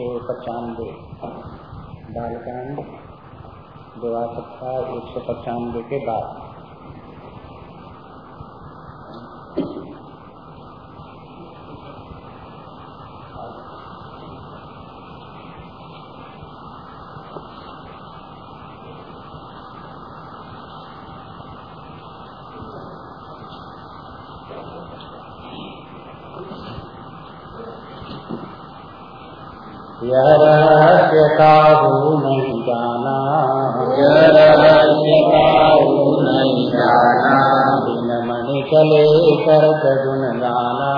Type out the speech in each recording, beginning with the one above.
सौ पचानवे बालकांड दो एक सौ पचानवे के बाद यह रहस्य काहू नहीं जाना यह रहस्य काहू नहीं जाना दिन मणि चले करत गुण गाना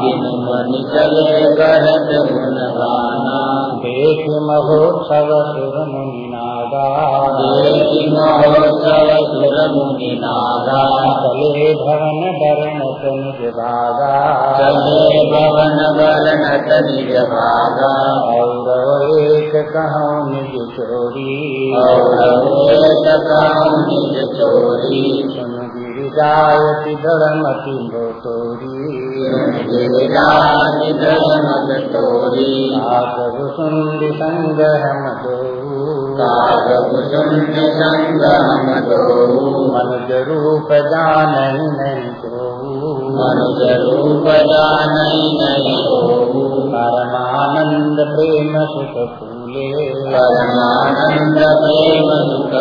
दिन मन चले करत गुण गाना देख महोत्सव सुर मुनि नागा देवी महोत्सव सुर मुनि नागा चले भवन बरनत निज भागा चले भवन बरनत निज भागा और एक कहूँ निज चोरी और एक काम निज चोरी गिरिजायति धर्मति तोरी गिरिराज धर्मक तोरी आगु सुंदि संग हम दो कागब सुंद संग हम दो मनुज रूप जान नहीं तो मनुज रूप जानई नहीं हो परमानंद प्रेम सुख फूले परमानंद प्रेम सुख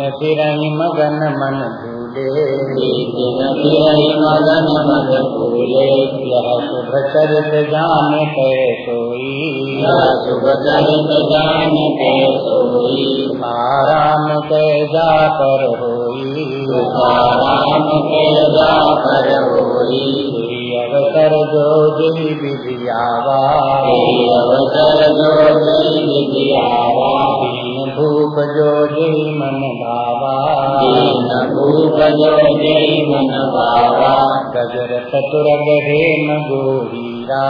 फूले कृष्ण मगन मन भूले मगन मग फूले यह शुभ चरित जान कै सोई। शुभ चरित जान के सोई। आराम कै जा पर होई। राम के जा कर होई। अवसर जो जय विधियावा अवसर जो विद्यावा दीन भूप जो जय मन दीन भूप जो जय मन भावा गजर चतुर हेम गोहीरा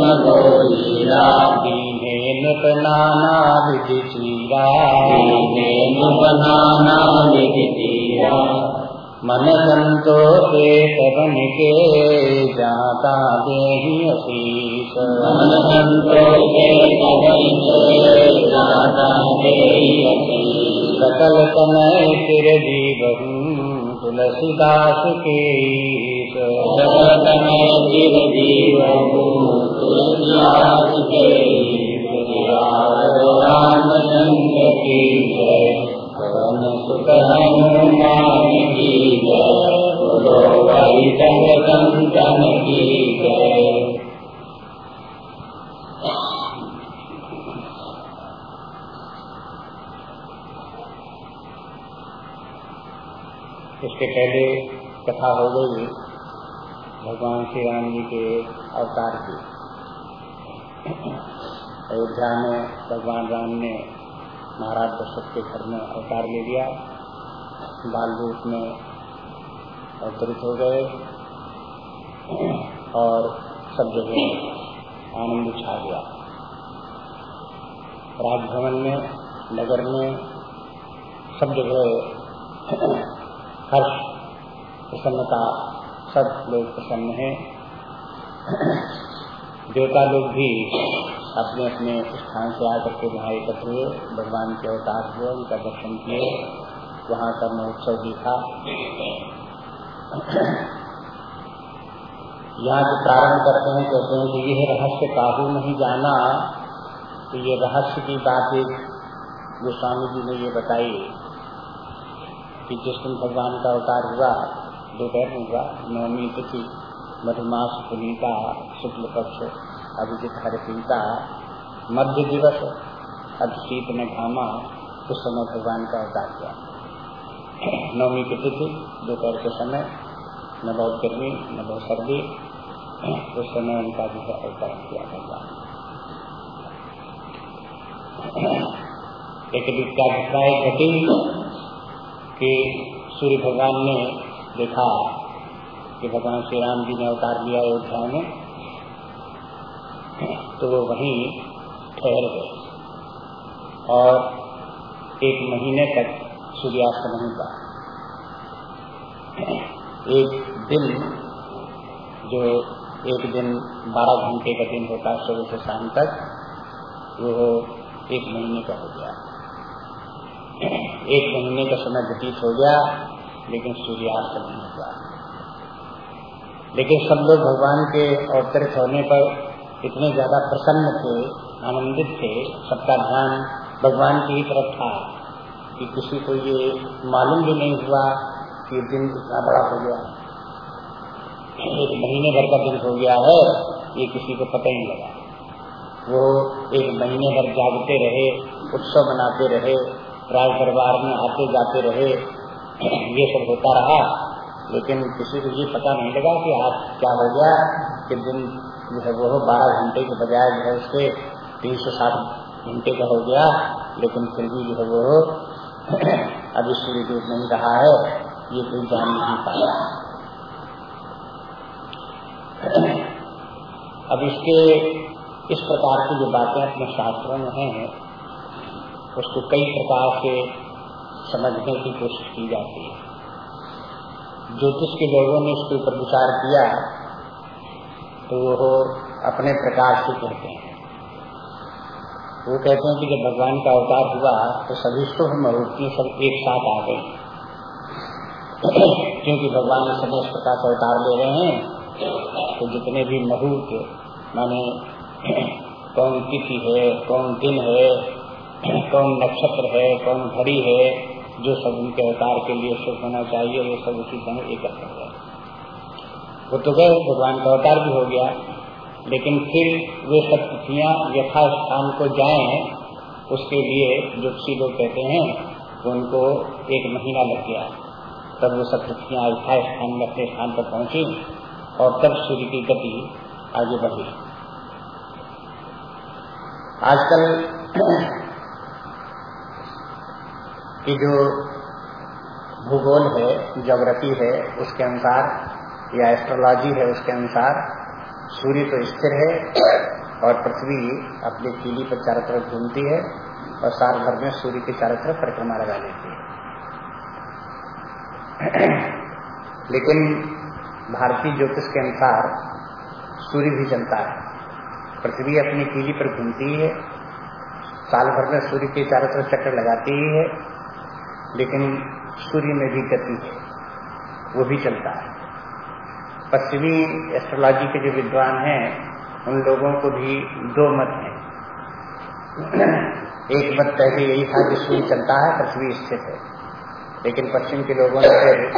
मगोरीरा दीने नृत नाना विधि चीरा। बनाना विधिरा मन संतोषे सबन के जाता देहि अशीष मन संतोषे देहि सकल समय सिर जीवहू तुलसीदास के जगतमय जीव जीवहु तुलसीदास के की जय। पवन सुत हनुमान की संतन की जय। इसके पहले कथा हो गई भगवान श्री राम जी के अवतार की। अयोध्या में भगवान राम ने महाराज दशरथ के घर में अवतार ले लिया। बाल रूप में अवतरित हो गए और सब जगह आनंद छा गया। राजभवन में, नगर में सब जगह हर्ष प्रसन्नता, सब लोग प्रसन्न हैं। देवता लोग भी अपने अपने स्थान से आकर के वहाँ एकत्र हुए। भगवान के अवतार हुए, उनका दर्शन किए। वहाँ का महोत्सव था। यहाँ से प्रारंभ करते हैं, कहते हैं कि यह रहस्य काबू नहीं जाना तो ये रहस्य की बात एक गोस्वामी जी ने ये बताई कि जिस दिन भगवान का अवतार हुआ, दोपहर में हुआ, नवमी तिथि, मधुमास, पुनीता शुक्ल पक्ष अभिजित हरिपीता, मध्य दिवस अभिशीत में घामा उस समय भगवान का अवतार हुआ। नवमी की तिथि दोपहर के समय, न बहुत गर्मी, न बहुत सर्दी उस समय उनका जो है अवतार किया भगवान एक क्या घटनाएँ घटी कि सूर्य भगवान ने देखा कि भगवान श्री राम जी ने अवतार लिया अयोध्या में तो वो वहीं ठहर गए। और एक महीने तक सूर्यास्त नहीं हुआ। एक दिन, जो एक दिन बारह घंटे का दिन होता है सुबह से शाम तक, वो एक महीने का हो गया। एक महीने का समय व्यतीत हो गया, लेकिन सूर्यास्त नहीं हुआ लेकिन सब लोग भगवान के अवतरित होने पर इतने ज़्यादा प्रसन्न थे, आनंदित थे, सबका ध्यान भगवान की ही तरफ़ था कि किसी को ये मालूम भी नहीं हुआ कि दिन इतना बड़ा हो गया। एक महीने भर का दिन हो गया है, ये किसी को पता ही नहीं लगा। वो एक महीने भर जागते रहे, उत्सव मनाते रहे, राज दरबार में आते जाते रहे, ये सब होता रहा। लेकिन किसी को ये पता नहीं लगा कि आज क्या हो गया, कि दिन जो है वो बारह घंटे के बजाय जो है उसके तीन सौ साठ घंटे का हो गया। लेकिन फिर भी जो है वो अभी सूर्य नहीं रहा है। ये कोई जान नहीं पाया। अब इसके, इस प्रकार की जो बातें अपने शास्त्रों में हैं, उसको कई प्रकार से समझने की कोशिश की जाती है। ज्योतिष के लोगों ने इसके ऊपर विचार किया तो वो अपने प्रकार से कहते हैं। वो कहते हैं कि जब भगवान का अवतार हुआ तो सभी शुभ मुहूर्तियाँ सब एक साथ आ गई। क्योंकि भगवान इस इस प्रकार से अवतार ले रहे हैं तो जितने भी मुहूर्त माने कौन तिथि है, कौन दिन है, कौन नक्षत्र है, कौन घड़ी है, जो सब उनके अवतार के लिए शुभ होना चाहिए, वो सब उसी समय एकत्र हो वो तो गए, भगवान का अवतार भी हो गया, लेकिन फिर वे सब तिथियाँ यथा स्थान को जाए, उसके लिए जो लोग कहते हैं, उनको एक महीना लग गया। तब वो सब तिथियाँ यथा स्थान में अपने स्थान पर पहुँची और तब सूर्य की गति आगे बढ़ी। आजकल की जो भूगोल है जोग्राफी है, उसके अनुसार या एस्ट्रोलॉजी है, उसके अनुसार सूर्य तो स्थिर है और पृथ्वी अपनी कीली पर चारों तरफ़ घूमती है और साल भर में सूर्य के चारों तरफ़ परिक्रमा लगा लेती है। लेकिन भारतीय ज्योतिष के अनुसार सूर्य भी चलता है। पृथ्वी अपनी कीली पर घूमती है। साल भर में सूर्य के चारों तरफ़ चक्कर लगाती ही है लेकिन सूर्य में भी गति है, वो भी चलता है। पश्चिमी एस्ट्रोलॉजी के जो विद्वान हैं, उन लोगों को भी दो मत हैं। एक मत पहले यही था कि सूर्य चलता है, पृथ्वी स्थित है। लेकिन पश्चिम के लोगों ने फिर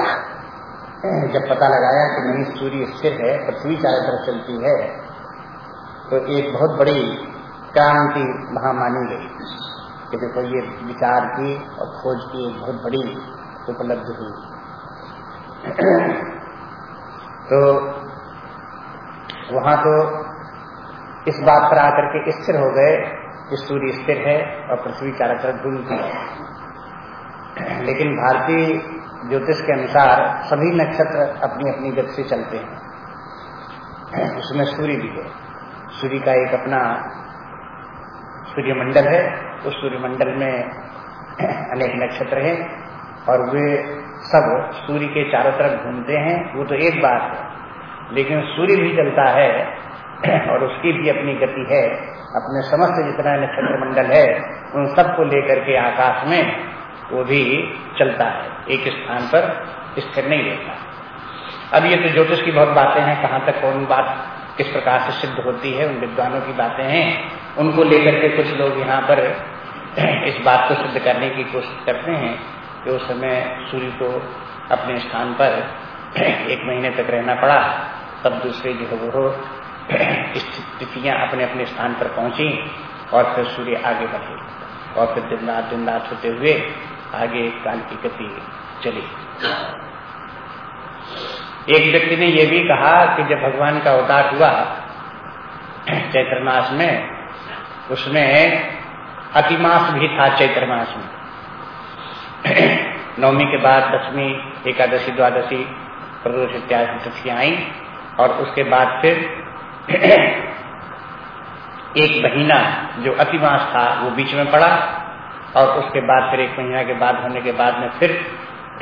जब पता लगाया कि नहीं सूर्य स्थिर है, पृथ्वी चारों तरफ़ चलती है तो एक बहुत बड़ी क्रांति वहाँ मानी गई। कि देखो ये विचार की और खोज की एक बहुत बड़ी उपलब्धि हुई। तो वहाँ तो इस बात पर आकर के स्थिर हो गए कि सूर्य स्थिर है और पृथ्वी चारों तरफ़ घूमती है। लेकिन भारतीय ज्योतिष के अनुसार सभी नक्षत्र अपनी अपनी गति से चलते हैं। उसमें सूर्य भी है। सूर्य का एक अपना सूर्यमंडल है। उस सूर्यमंडल में अनेक नक्षत्र हैं और वे सब सूर्य के चारों तरफ़ घूमते हैं। वो तो एक बात है, लेकिन सूर्य भी चलता है और उसकी भी अपनी गति है। अपने समस्त जितना नक्षत्र मंडल है, उन सबको लेकर के आकाश में वो भी चलता है, एक स्थान पर स्थिर नहीं रहता। अब ये तो ज्योतिष की बहुत बातें हैं, कहाँ तक कौन बात, किस प्रकार से सिद्ध होती है, उन विद्वानों की बातें हैं। उनको लेकर के कुछ लोग यहाँ पर इस बात को सिद्ध करने की कोशिश करते हैं कि उस समय सूर्य को अपने स्थान पर एक महीने तक रहना पड़ा, तब दूसरे जो है वो स्थितियाँ अपने अपने स्थान पर पहुँची और फिर सूर्य आगे बढ़े और फिर दिन रात दिन रात होते हुए आगे काल की गति चली। एक व्यक्ति ने यह भी कहा कि जब भगवान का अवतार हुआ चैत्र मास में उसमें अतिमास भी था चैत्र मास में। नवमी के बाद दसवीं, एकादशी, द्वादशी, प्रदोष इत्यादि तिथियाँ आई और उसके बाद फिर एक महीना जो अतिमास था, वो बीच में पड़ा। और उसके बाद फिर एक महीना के बाद होने के बाद में फिर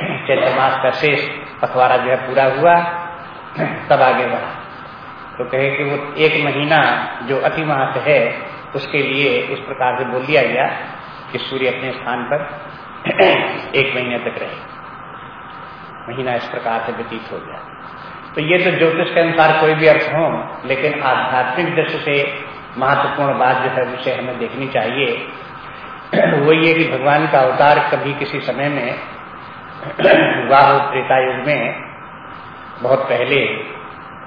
चैत्र मास का शेष पखवाड़ा जो है पूरा हुआ, तब आगे बढ़ा। तो कहे कि वो एक महीना जो अति महत्व है, उसके लिए इस प्रकार से बोल दिया गया कि सूर्य अपने स्थान पर एक महीने तक रहे। महीना इस प्रकार से व्यतीत हो गया। तो ये तो ज्योतिष के अनुसार कोई भी अर्थ हो, लेकिन आध्यात्मिक दृष्टि से महत्वपूर्ण बात जो है विषय हमें देखनी चाहिए वो ये कि भगवान का अवतार कभी किसी समय में वाह त्रेता युग में बहुत पहले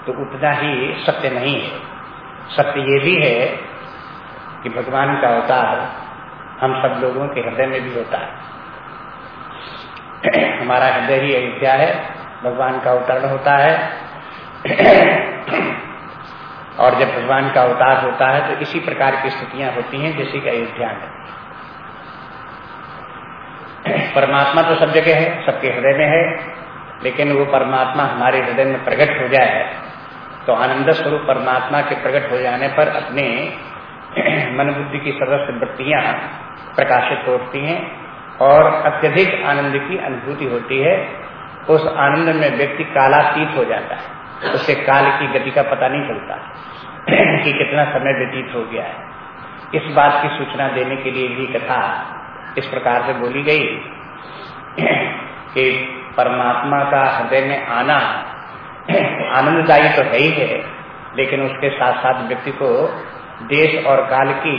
तो उतना ही सत्य नहीं है। सत्य ये भी है कि भगवान का अवतार हम सब लोगों के हृदय में भी होता है। हमारा हृदय ही अयोध्या है, भगवान का अवतरण होता है। और जब भगवान का अवतार होता है तो इसी प्रकार की स्थितियाँ होती हैं जैसे कि अयोध्या में। परमात्मा तो सब जगह है, सबके हृदय में है, लेकिन वो परमात्मा हमारे हृदय में प्रकट हो जाए तो आनंद स्वरूप परमात्मा के प्रकट हो जाने पर अपने मन बुद्धि की सर्वस्व वृत्तियाँ प्रकाशित होती हैं और अत्यधिक आनंद की अनुभूति होती है। उस आनंद में व्यक्ति कालातीत हो जाता है। उसे काल की गति का पता नहीं चलता कि कितना समय व्यतीत हो गया है। इस बात की सूचना देने के लिए भी कथा इस प्रकार से बोली गई कि परमात्मा का हृदय में आना आनंददायी तो है ही है, लेकिन उसके साथ साथ व्यक्ति को देश और काल की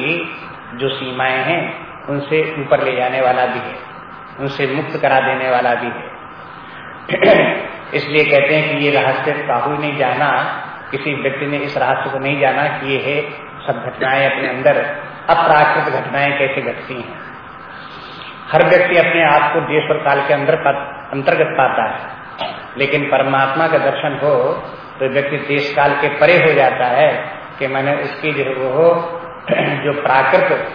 जो सीमाएँ हैं, उनसे ऊपर ले जाने वाला भी है, उनसे मुक्त करा देने वाला भी है। इसलिए कहते हैं कि ये रहस्य काहू नहीं जाना, किसी व्यक्ति ने इस रहस्य को नहीं जाना कि ये है सब घटनाएँ अपने अंदर अप्राकृत घटनाएँ कैसे घटती हैं। हर व्यक्ति अपने आप को देश और काल के अंदर अंतर्गत पाता है। लेकिन परमात्मा का दर्शन हो तो व्यक्ति देश काल के परे हो जाता है कि मैंने उसकी जो वो जो प्राकृत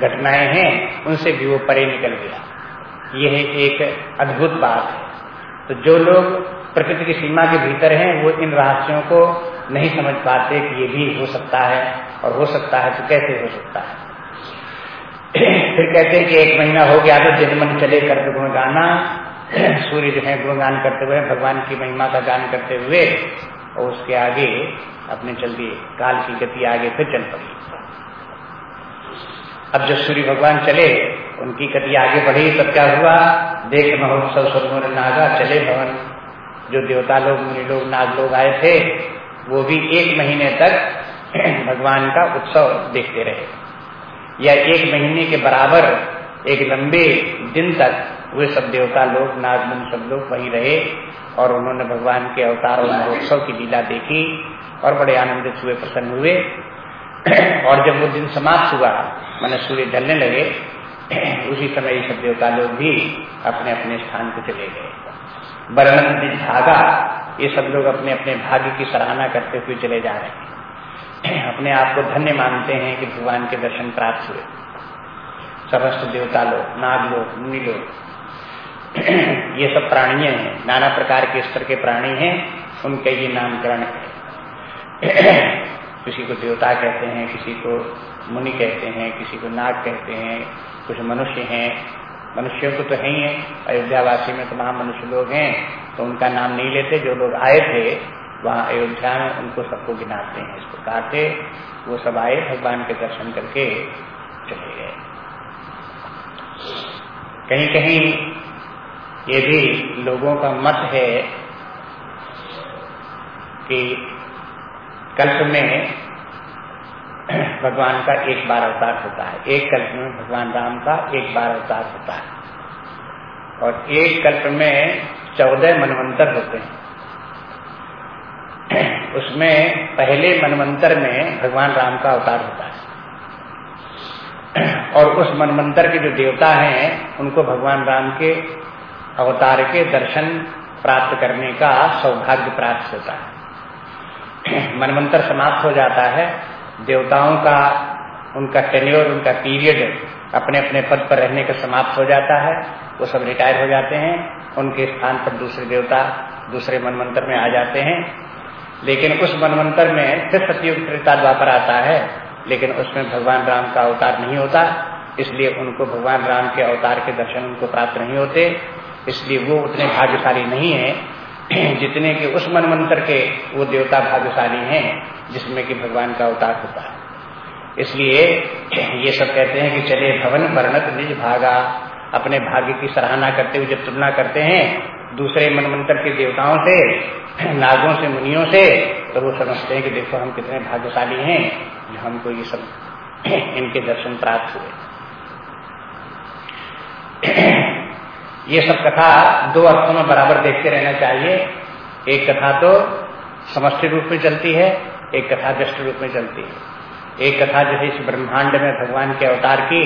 घटनाएँ हैं, उनसे भी वो परे निकल गया। यह एक अद्भुत बात है। तो जो लोग प्रकृति की सीमा के भीतर हैं, वो इन रहस्यों को नहीं समझ पाते कि ये भी हो सकता है, और हो सकता है तो कैसे हो सकता है। फिर कहते हैं कि एक महीना हो गया तो दिन मन चले कर गुण गाना। सूर्य जो है गुणगान करते हुए, भगवान की महिमा का गान करते हुए, और उसके आगे अपने चल दिए काल की गति आगे फिर चल पड़ी। अब जब सूर्य भगवान चले, उनकी गति आगे बढ़ी, तब क्या हुआ? देख महोत्सव सुरमुर नागा चले भवन। जो देवता लोग, मुनि लोग, नाग लोग आए थे, वो भी एक महीने तक भगवान का उत्सव देखते रहे। या एक महीने के बराबर, एक लंबे दिन तक वे सब देवता लोग, नाग मुनि सब लोग वहीं रहे और उन्होंने भगवान के अवतार और महोत्सव की लीला देखी और बड़े आनंदित हुए, प्रसन्न हुए। और जब वो दिन समाप्त हुआ, मैंने सूर्य ढलने लगे, उसी समय सब देवता लोग भी अपने अपने स्थान पर चले गए। वर्णन धागा, ये सब लोग अपने अपने भाग्य की सराहना करते हुए चले जा रहे हैं। अपने आप को धन्य मानते हैं कि भगवान के दर्शन प्राप्त हुए। समस्त देवता लोग, नाग लोग, मुनि लोग, ये सब प्राणीय हैं। नाना प्रकार के स्तर के प्राणी हैं, उनके ये नामकरण है। किसी को देवता कहते हैं, किसी को मुनि कहते हैं, किसी को नाग कहते हैं, कुछ मनुष्य हैं। मनुष्यों को तो है ही है। अयोध्यावासी में तो मनुष्य लोग हैं तो उनका नाम नहीं लेते। जो लोग आए थे वहाँ अयोध्या में उनको सबको गिनाते हैं। इस प्रकार से वो सब आए, भगवान के दर्शन करके चले गए। कहीं कहीं ये भी लोगों का मत है कि कल्प में भगवान का एक बार अवतार होता है। एक कल्प में भगवान राम का एक बार अवतार होता है। और एक कल्प में चौदह मनवंतर होते हैं। उसमें पहले मनवंतर में भगवान राम का अवतार होता है। और उस मनमंत्र के जो देवता हैं, उनको भगवान राम के अवतार के दर्शन प्राप्त करने का सौभाग्य प्राप्त होता है। मनमंत्र समाप्त हो जाता है। देवताओं का उनका टेन्योर उनका पीरियड अपने अपने पद पर रहने का समाप्त हो जाता है। वो सब रिटायर हो जाते हैं। उनके स्थान पर दूसरे देवता, दूसरे मनमंत्र में आ जाते हैं। लेकिन उस मनवंतर में फिर सतयुग त्रेता द्वापर आता है, लेकिन उसमें भगवान राम का अवतार नहीं होता, इसलिए उनको भगवान राम के अवतार के दर्शन उनको प्राप्त नहीं होते, इसलिए वो उतने भाग्यशाली नहीं है, जितने के उस मनमंत्र के वो देवता भाग्यशाली हैं, जिसमें कि भगवान का अवतार होता है। इसलिए ये सब कहते हैं कि चले भवन वर्णक निज भागा अपने भाग्य की सराहना करते हुए जब तुलना करते हैं, दूसरे मनमंत्र के देवताओं से, नागों से, मुनियों से तो वो समझते हैं कि देखो हम कितने भाग्यशाली हैं जो हमको ये सब इनके दर्शन प्राप्त हुए। ये सब कथा दो अर्थों में बराबर देखते रहना चाहिए। एक कथा तो समष्टि रूप में चलती है, एक कथा दृष्ट रूप में चलती है। एक कथा जैसे इस ब्रह्मांड में भगवान के अवतार की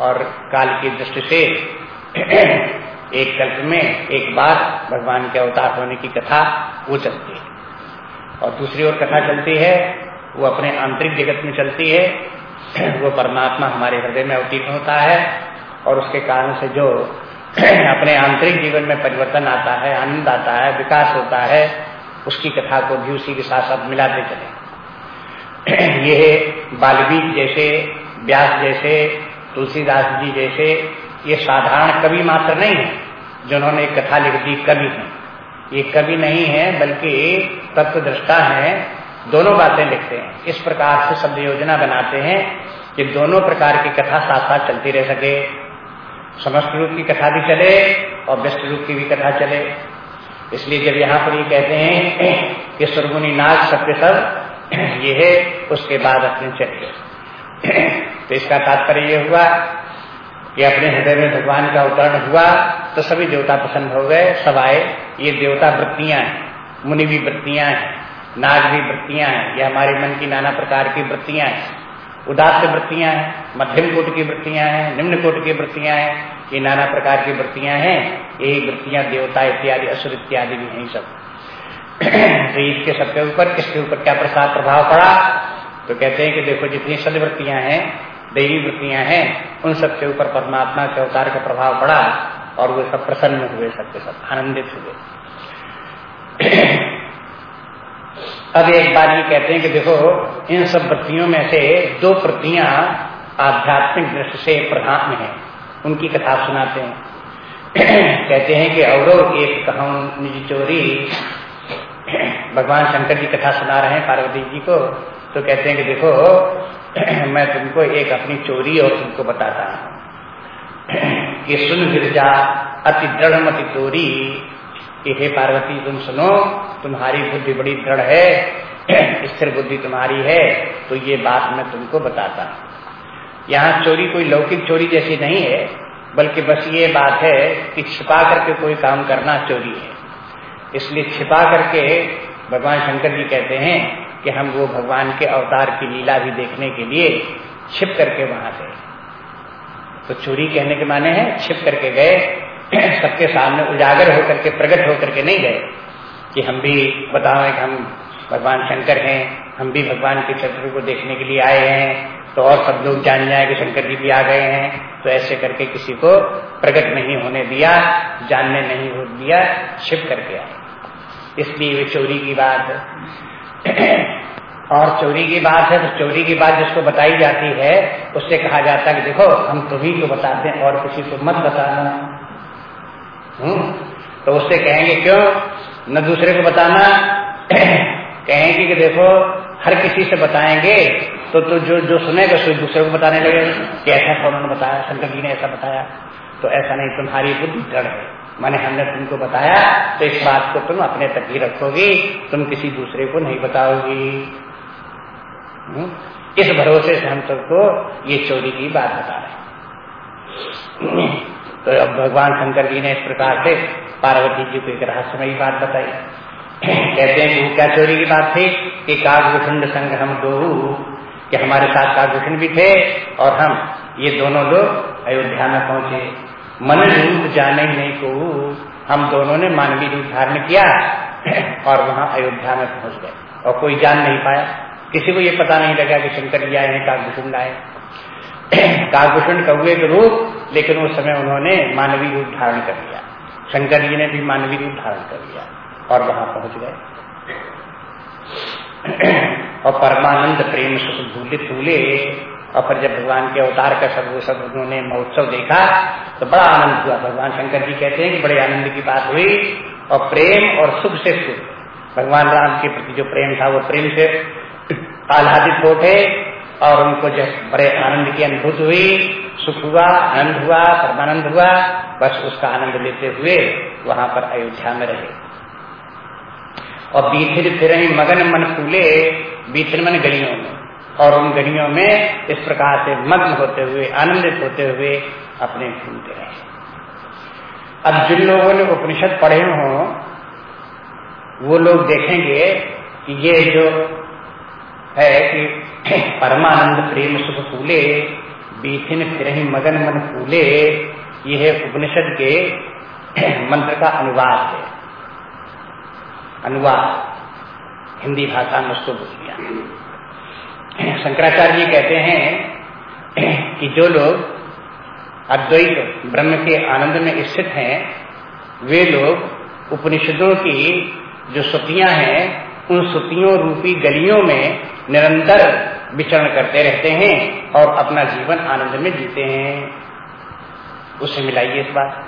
और काल की दृष्टि से एक कल्प में एक बार भगवान के अवतार होने की कथा वो चलती है। और दूसरी ओर कथा चलती है, वो अपने आंतरिक जगत में चलती है, वो परमात्मा हमारे हृदय में अवतीर्ण होता है, और उसके कारण से जो अपने आंतरिक जीवन में परिवर्तन आता है, आनंद आता है, विकास होता है, उसकी कथा को भी उसी के साथ साथ मिलाते चले। ये बाल्मीक जैसे, व्यास जैसे तुलसीदास जी जैसे ये साधारण कवि मात्र नहीं है, जिन्होंने कथा लिख दी कवि है। ये कवि नहीं है, बल्कि तत्व दृष्टा है, दोनों बातें लिखते हैं। इस प्रकार से शब्द योजना बनाते हैं कि दोनों प्रकार की कथा साथ साथ चलती रह सके। समस्त रूप की कथा भी चले और व्यस्त रूप की भी कथा चले। इसलिए जब यहाँ पर ये कहते हैं कि सुरगुनी नाग सबके सब ये है, उसके बाद अपने चले तो इसका तात्पर्य ये हुआ कि अपने हृदय में भगवान का अवतरण हुआ तो सभी देवता प्रसन्न हो गए, सब आए। ये देवता वृत्तियाँ हैं, मुनि भी वृत्तियाँ हैं, नाग भी वृत्तियाँ हैं, ये हमारे मन की नाना प्रकार की वृत्तियाँ हैं। उदास वृत्तियाँ हैं, मध्यम कोट की वृत्तियाँ हैं, निम्न कोट की वृत्तियाँ हैं, ये नाना प्रकार की वृत्तियाँ हैं। यही वृत्तियाँ देवता इत्यादि, असुर इत्यादि भी हैं सब। तो इसके सबके ऊपर किसके ऊपर क्या प्रसाद प्रभाव पड़ा? तो कहते हैं कि देखो जितनी सदवृत्तियाँ हैं दैवी वृत्तियाँ हैं, उन सबके ऊपर परमात्मा के अवतार का प्रभाव पड़ा और वो सब प्रसन्न हुए, सबके सब आनंदित हुए। अब एक बार ये कहते हैं कि देखो, इन सब वृत्तियों में से दो वृत्तियाँ आध्यात्मिक दृष्टि से प्रधान है, उनकी कथा सुनाते हैं। कहते हैं कि और एक कहूँ निजी चोरी। भगवान शंकर जी कथा सुना रहे हैं, पार्वती जी को तो कहते हैं कि देखो मैं तुमको एक अपनी चोरी और तुमको बताता हूँ। कि सुन गिरजा, अति दृढ़ मति चोरी। हे पार्वती, तुम सुनो, तुम्हारी बुद्धि बड़ी दृढ़ है, स्थिर बुद्धि तुम्हारी है तो ये बात मैं तुमको बताता हूँ। यहाँ चोरी कोई लौकिक चोरी जैसी नहीं है, बल्कि बस ये बात है कि छिपा करके कोई काम करना चोरी है। इसलिए छिपा करके भगवान शंकर जी कहते हैं कि हम वो भगवान के अवतार की लीला भी देखने के लिए छिप करके वहाँ गए। तो चोरी कहने के माने हैं, छिप करके गए, सबके सामने उजागर होकर के, प्रकट होकर के नहीं गए। कि हम भी बताओ कि हम भगवान शंकर हैं, हम भी भगवान के चक्र को देखने के लिए आए हैं तो और सब लोग जान जाए कि शंकर जी भी आ गए हैं। तो ऐसे करके किसी को प्रकट नहीं होने दिया, जानने नहीं हो दिया, छिप करके आए। इसलिए वे चोरी की बात और चोरी की बात है तो चोरी की बात जिसको बताई जाती है, उससे कहा जाता है कि देखो, हम तुम्ही को बताते हैं, और किसी को मत बताना। हम्म? तो उससे कहेंगे, क्यों? न दूसरे को बताना। कहेंगे कि देखो, हर किसी से बताएँगे तो तो जो जो सुनेगा सो दूसरे को बताने लगे कि ऐसा ऐसा उन्होंने बताया, शंकर जी ने ऐसा बताया। तो ऐसा नहीं, तुम्हारी बुद्धि दृढ़ है। मैंने हमने तुमको बताया तो इस बात को तुम अपने तक ही रखोगी, तुम किसी दूसरे को नहीं बताओगी। हम्म? इस भरोसे से हम सबको ये चोरी की बात बता रहे तो अब भगवान शंकर जी ने इस प्रकार से पार्वती जी को एक रहस्यमयी बात बताई। कहते हैं कि क्या चोरी की बात थी? कि कागभूषण संग हम दो कि हमारे साथ कागभूषण भी थे और हम ये दोनों लोग अयोध्या में पहुँचे। मन रूप जाने नहीं को हम दोनों ने मानवीय रूप धारण किया और वहाँ अयोध्या में पहुँच गए। और कोई जान नहीं पाया। किसी को ये पता नहीं लगा कि शंकर जी आए हैं कागभूषण आए काकभूषण कौए के रूप, लेकिन उस समय उन्होंने मानवीय रूप धारण कर लिया। शंकर जी ने भी मानवीय रूप धारण कर लिया और वहाँ पहुँच गए। और परमानंद प्रेम सुख भूले फूले और फिर जब भगवान के अवतार का सब सब उन्होंने महोत्सव देखा तो बड़ा आनंद हुआ। भगवान शंकर जी कहते हैं कि बड़े आनंद की बात हुई और प्रेम और सुख से सुख भगवान राम के प्रति जो प्रेम था, वो प्रेम से आह्लादित हो और उनको जब बड़े आनंद की अनुभूत हुई। सुख हुआ, आनंद हुआ, परमानंद हुआ। बस उसका आनंद लेते हुए वहाँ पर अयोध्या में रहे। और बीथिर फिर मगन मन फूले बीथिर मन गलियों में। और उन गलियों में इस प्रकार से मग्न होते हुए, आनंदित होते हुए अपने घूमते रहे। अब जिन लोगों ने उपनिषद पढ़े हों, वो लोग देखेंगे कि ये जो है कि परमानंद प्रेम सुख फूले, बीथिन फिर मगन मन फूले, यह उपनिषद के मंत्र का अनुवाद है। अनुवाद, हिंदी भाषा में उसको बोल दिया। शंकराचार्य जी कहते हैं कि जो लोग अद्वैत ब्रह्म के आनंद में स्थित हैं, वे लोग उपनिषदों की जो सुतियाँ हैं, उन सुतियों रूपी गलियों में निरंतर विचरण करते रहते हैं और अपना जीवन आनंद में जीते हैं उससे मिलाइए इस बात।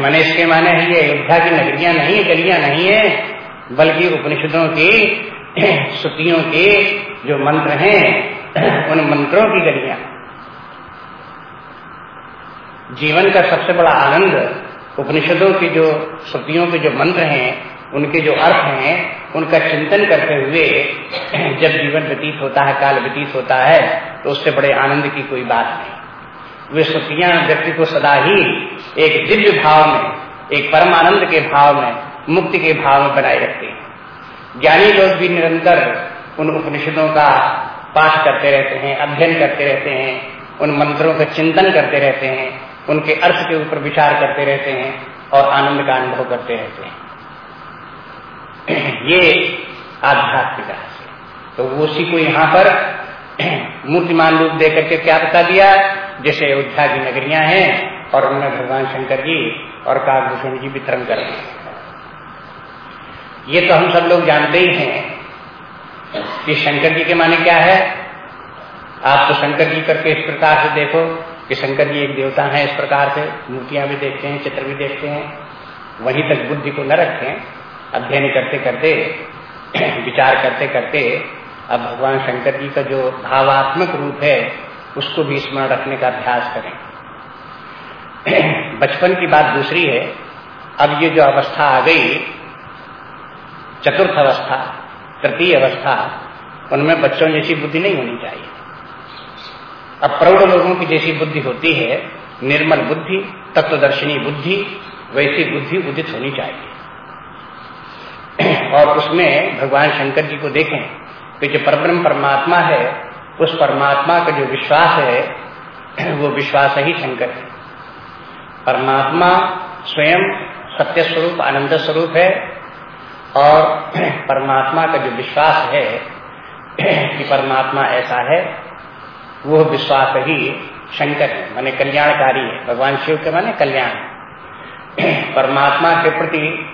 मैंने इसके माने है, ये अयोध्या की नगरियाँ नहीं है गलियाँ नहीं है, बल्कि उपनिषदों की सुतियों के जो मंत्र हैं, उन मंत्रों की गलियाँ। जीवन का सबसे बड़ा आनंद उपनिषदों की जो, श्रुतियों के जो मंत्र हैं, उनके जो अर्थ हैं, उनका चिंतन करते हुए, जब जीवन व्यतीत होता है, काल व्यतीत होता है तो उससे बड़े आनंद की कोई बात नहीं। वे श्रुतियाँ व्यक्ति को सदा ही एक दिव्य भाव में, एक परम आनंद के भाव में, मुक्ति के भाव में बनाए रखते हैं। ज्ञानी लोग भी निरंतर उन उपनिषदों का पाठ करते रहते हैं, अध्ययन करते रहते हैं, उन मंत्रों का चिंतन करते रहते हैं, उनके अर्थ के ऊपर विचार करते रहते हैं और आनंद का अनुभव करते रहते हैं। ये आध्यात्मिक तो उसी को यहाँ पर मूर्तिमान रूप दे करके क्या बता दिया? जैसे अयोध्या की नगरियाँ हैं और उनमें भगवान शंकर जी और काकभूषण जी वितरण कर रहे हैं। ये तो हम सब लोग जानते ही हैं कि शंकर जी के माने क्या है? आप तो शंकर जी करके इस प्रकार से देखो कि शंकर जी एक देवता हैं, इस प्रकार से मूर्तियाँ भी देखते हैं, चित्र भी देखते हैं। वहीं तक बुद्धि को न रखें, अध्ययन करते करते, विचार करते करते, अब भगवान शंकर जी का जो भावात्मक रूप है, उसको भी स्मरण रखने का अभ्यास करें। बचपन की बात दूसरी है। अब ये जो अवस्था आ गई चतुर्थ अवस्था तृतीय अवस्था, उनमें बच्चों जैसी बुद्धि नहीं होनी चाहिए। अब प्रौढ़ लोगों की जैसी बुद्धि होती है, निर्मल बुद्धि, तत्वदर्शनी बुद्धि, वैसी बुद्धि उदित होनी चाहिए। और उसमें भगवान शंकर जी को देखें कि जो परब्रह्म परमात्मा है, उस परमात्मा का जो विश्वास है, वो विश्वास ही शंकर है। परमात्मा स्वयं सत्य स्वरूप, आनंद स्वरूप है और परमात्मा का जो विश्वास है कि परमात्मा ऐसा है, वो विश्वास ही शंकर है, माने कल्याणकारी है। भगवान शिव के माने कल्याण परमात्मा के प्रति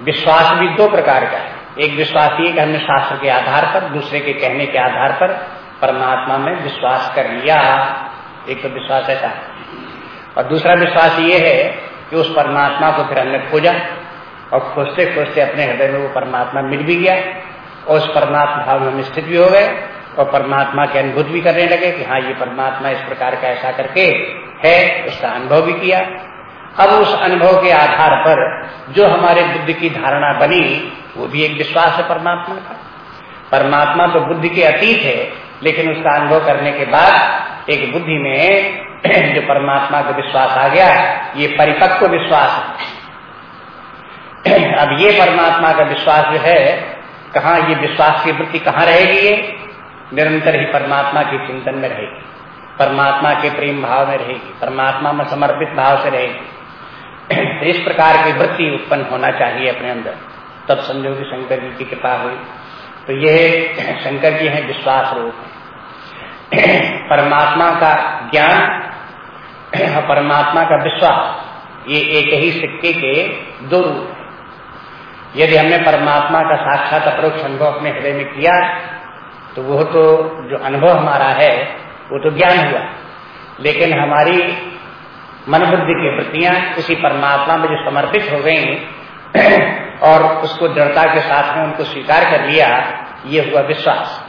विश्वास भी दो प्रकार का है। एक विश्वास ये कि हमने शास्त्र के आधार पर, दूसरे के कहने के आधार पर परमात्मा में विश्वास कर लिया। एक तो विश्वास ऐसा है। और दूसरा विश्वास ये है कि उस परमात्मा को फिर हमने खोजा। और खोजते खोजते अपने हृदय में वो परमात्मा मिल भी गया और उस परमात्मा भाव में हम स्थित भी हो गए और परमात्मा के अनुभूत भी करने लगे कि हाँ ये परमात्मा इस प्रकार का ऐसा करके है, उसका अनुभव भी किया। अब उस अनुभव के आधार पर जो हमारे बुद्धि की धारणा बनी, वो भी एक विश्वास है परमात्मा का। परमात्मा तो बुद्धि के अतीत है, लेकिन उसका अनुभव करने के बाद एक बुद्धि में जो परमात्मा का विश्वास आ गया, ये परिपक्व विश्वास है। अब ये परमात्मा का विश्वास जो है, कहा ये विश्वास की वृत्ति कहाँ रहेगी ये? निरंतर ही परमात्मा के चिंतन में रहेगी। परमात्मा के प्रेम भाव में रहेगी। परमात्मा में समर्पित भाव से रहेगी। तो इस प्रकार की वृत्ति उत्पन्न होना चाहिए अपने अंदर। तब समझो शंकर जी की कृपा हुई। तो यह शंकर जी हैं विश्वास रूप परमात्मा का ज्ञान और परमात्मा का विश्वास, ये एक ही सिक्के के दो रूप यदि हमने परमात्मा का साक्षात अपरोक्ष अनुभव अपने हृदय में किया तो वो तो जो अनुभव हमारा है, वो तो ज्ञान हुआ। लेकिन हमारी मन बुद्धि की वृत्तियाँ उसी परमात्मा में जो समर्पित हो गई, और उसको दृढ़ता के साथ में उनको स्वीकार कर लिया, ये हुआ विश्वास।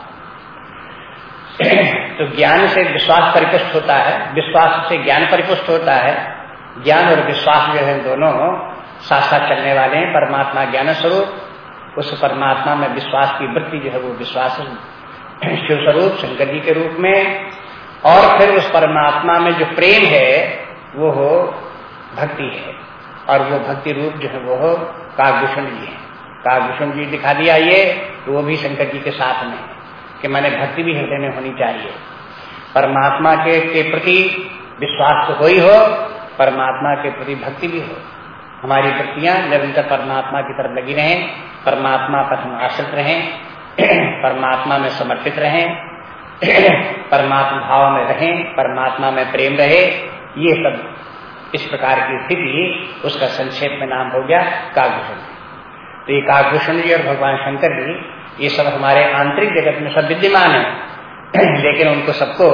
तो ज्ञान से विश्वास परिपुष्ट होता है, विश्वास से ज्ञान परिपुष्ट होता है, ज्ञान और विश्वास जो है दोनों साथ साथ चलने वाले हैं परमात्मा ज्ञान स्वरूप उस परमात्मा में विश्वास की वृत्ति जो है वो विश्वास शिव स्वरूप शंकर जी के रूप में और फिर उस परमात्मा में जो प्रेम है वो हो भक्ति है। और वो भक्ति रूप जो है वो हो कागभूषण जी है। कागभूषण जी दिखा दिया ये तो वो भी शंकर जी के साथ में कि मैंने भक्ति भी हृदय में होनी चाहिए। परमात्मा के, के प्रति विश्वास तो हो ही हो परमात्मा के प्रति भक्ति भी हो। हमारी वृत्तियाँ निरंतर परमात्मा की तरफ़ लगी रहें, परमात्मा पर हम आश्रित रहें, परमात्मा में समर्पित रहें, परमात्मा भाव में रहें, परमात्मा में प्रेम रहे, ये सब इस प्रकार की स्थिति उसका संक्षेप में नाम हो गया कागभूषण तो ये कागभूषण जी और भगवान शंकर जी, ये सब हमारे आंतरिक जगत में सब विद्यमान है। लेकिन उनको सबको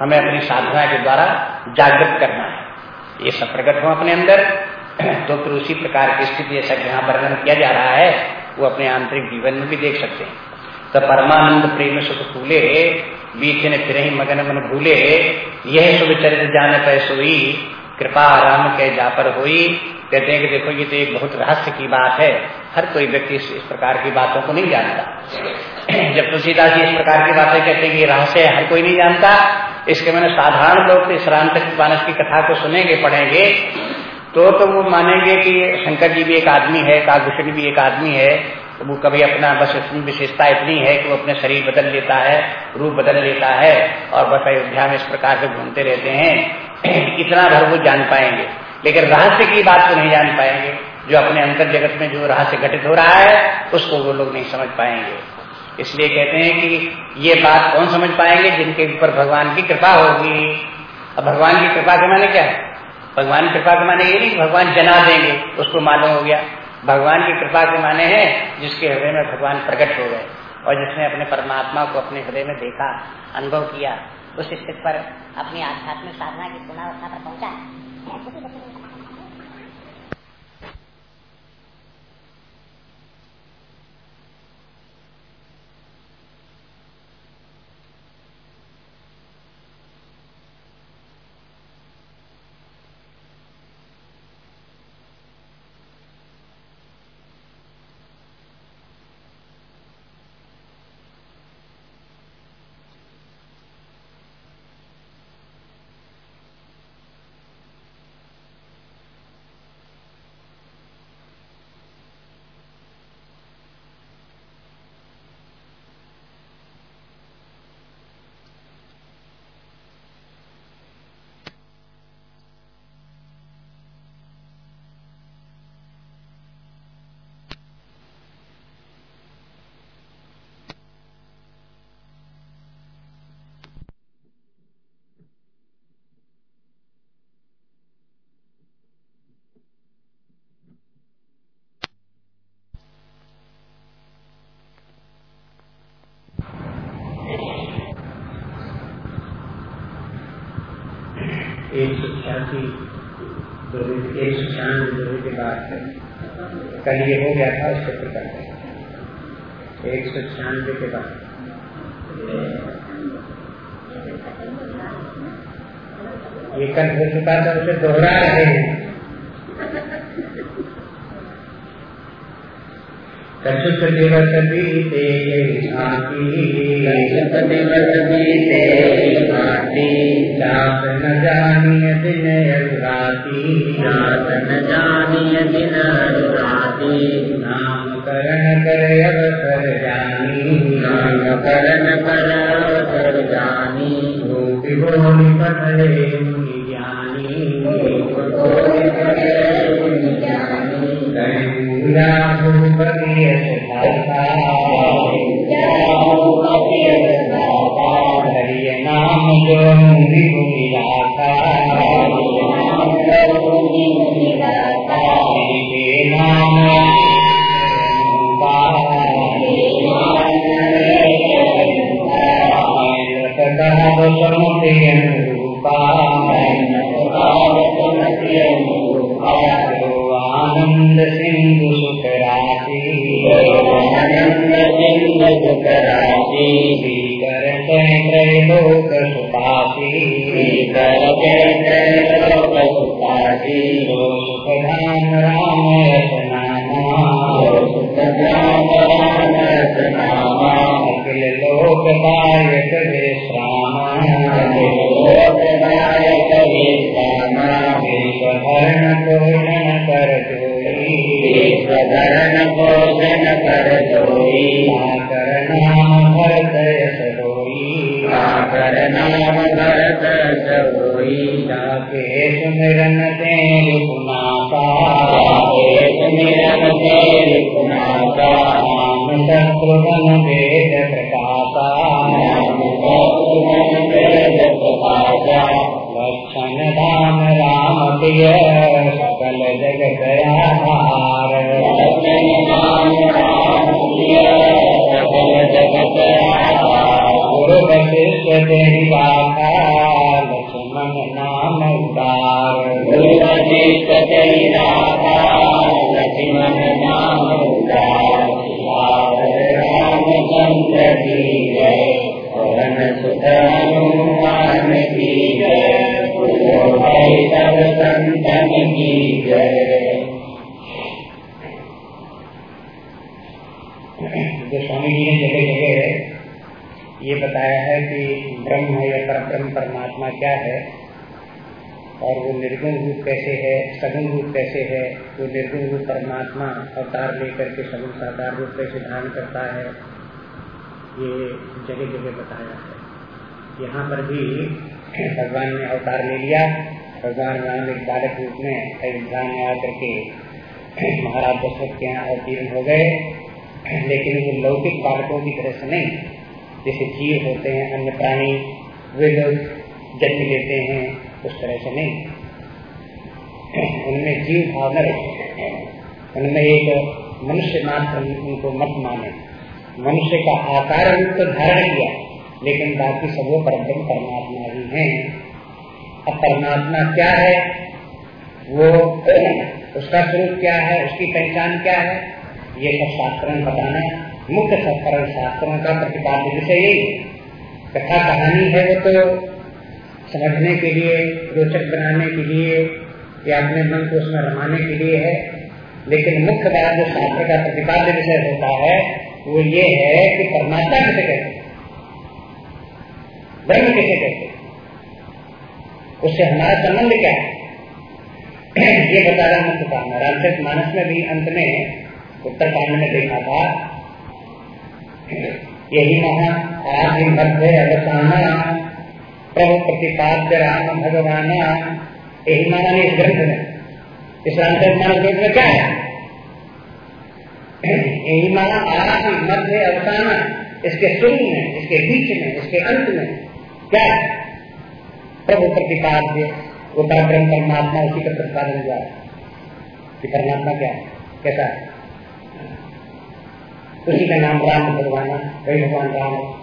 हमें अपनी साधना के द्वारा जागृत करना है। ये सब प्रकट हो अपने अंदर। तो फिर उसी प्रकार की स्थिति जैसा यहाँ वर्णन किया जा रहा है वो अपने आंतरिक जीवन में भी देख सकते हैं। तो परमानंद प्रेम सुख फूले बीच ने फिर ही मगन मन भूले यह शुभ चरित्र जाने पर सोई कृपा राम के जा पर हुई। कहते हैं कि देखो ये तो एक बहुत रहस्य की बात है। हर कोई व्यक्ति इस, इस प्रकार की बातों को नहीं जानता। जब तुलसीदास जी इस प्रकार की बातें कहते हैं कि रहस्य हर कोई नहीं जानता। इसके मैंने साधारण लोग तो इस रामचरित मानस की कथा को सुनेंगे पढ़ेंगे। तो तो वो मानेंगे कि शंकर जी भी एक आदमी है कागभूषण भी एक आदमी है तो वो कभी अपना बस इतनी विशेषता इतनी है कि वो अपने शरीर बदल लेता है, रूप बदल लेता है और बस अयोध्या में इस प्रकार से घूमते रहते हैं। इतना भर वो जान पाएँगे। लेकिन रहस्य की बात को नहीं जान पाएँगे। जो अपने अंतर जगत में जो रहस्य घटित हो रहा है, उसको वो लोग नहीं समझ पाएँगे। इसलिए कहते हैं कि ये बात कौन समझ पाएँगे? जिनके ऊपर भगवान की कृपा होगी। अब भगवान की कृपा के माने क्या है? भगवान कृपा के माने ये नहीं भगवान जना देंगे, उसको मालूम हो गया। भगवान की कृपा के माने हैं, जिसके हृदय में भगवान प्रकट हो गए और जिसने अपने परमात्मा को अपने हृदय में देखा, अनुभव किया, उस स्थिति पर अपनी आध्यात्मिक साधना की पूर्णावस्था पर पहुँचा। एक सौ छियासी एक सौ छियानवे के बाद कल ये हो गया था उसके प्रकार एक सौ छियानवे के बाद। ये कल हो चुका था, उसे दोहरा रहे हैं। कछुत दिवस बीते कछुत दिवस बीते जात न जानिय दिन राती जात न जानिय दिन राती नाम करण कर अवसर जानी। नाम करण कर अवसर जानी। रूप बोली पठे मुनि ज्ञानी। रूप बोली पठे मुनि ज्ञानी। पूजा भूपति नाम जो जो स्वामी जी ने जगह जगह ये बताया है कि ब्रह्म या पर ब्रह्म परमात्मा क्या है, और वो निर्गुण रूप कैसे है, सगुण रूप कैसे है, वो निर्गुण रूप परमात्मा अवतार लेकर के सगुण साकार रूप कैसे धारण करता है ये जगह जगह बताया है। यहाँ पर भी भगवान ने अवतार ले लिया। भगवान राम एक बालक रूप में अयोध्या में आकर के महाराज दशरथ के यहाँ अवतीर्ण हो गए। लेकिन वो लौकिक बालकों की तरह से नहीं, जैसे जीव होते हैं, अन्य प्राणी, वे लोग जन्म लेते हैं, उस तरह से नहीं। उनमें जीव भाव न रहे। उनमें एक मनुष्य मात्र उनको मत माने। मनुष्य का आकार रूप तो धारण किया, लेकिन बाकी सब वो परम परमात्मा ही है। अब परमात्मा क्या है? वो उसका स्वरूप क्या है? उसकी पहचान क्या है? ये सब शास्त्रों में बताना मुख्य सरल शास्त्रों का प्रतिपाद्य विषय यही कथा कहानी है वो तो समझने के लिए, रोचक बनाने के लिए, या अपने मन को उसमें रमाने के लिए है। लेकिन मुख्य बात जो शास्त्र का प्रतिपाद्य विषय होता है वो ये है कि परमात्मा किसे कहते हैं? ब्रह्म किसे कहते हैं? उससे हमारा संबंध क्या है? ये बता रहा मुख्य काम रामचरित मानस में भी अंत में उत्तर कांड में देखा था। यही महा आदि मध्य अवसाना, प्रभु प्रतिपाद्य राम भगवान, यही माना इस ग्रंथ में। इस रामचरित मानस ग्रंथ में क्या है? यही माना आदि मध्य अवसाना इसके शुरू में, इसके बीच में, इसके अंत में क्या है? प्रभु प्रतिपाद्य, वो ब्रह्म परमात्मा उसी का प्रतिपादन हुआ। कि परमात्मा क्या है? कैसा है? उसी का नाम राम भगवान वही भगवान राम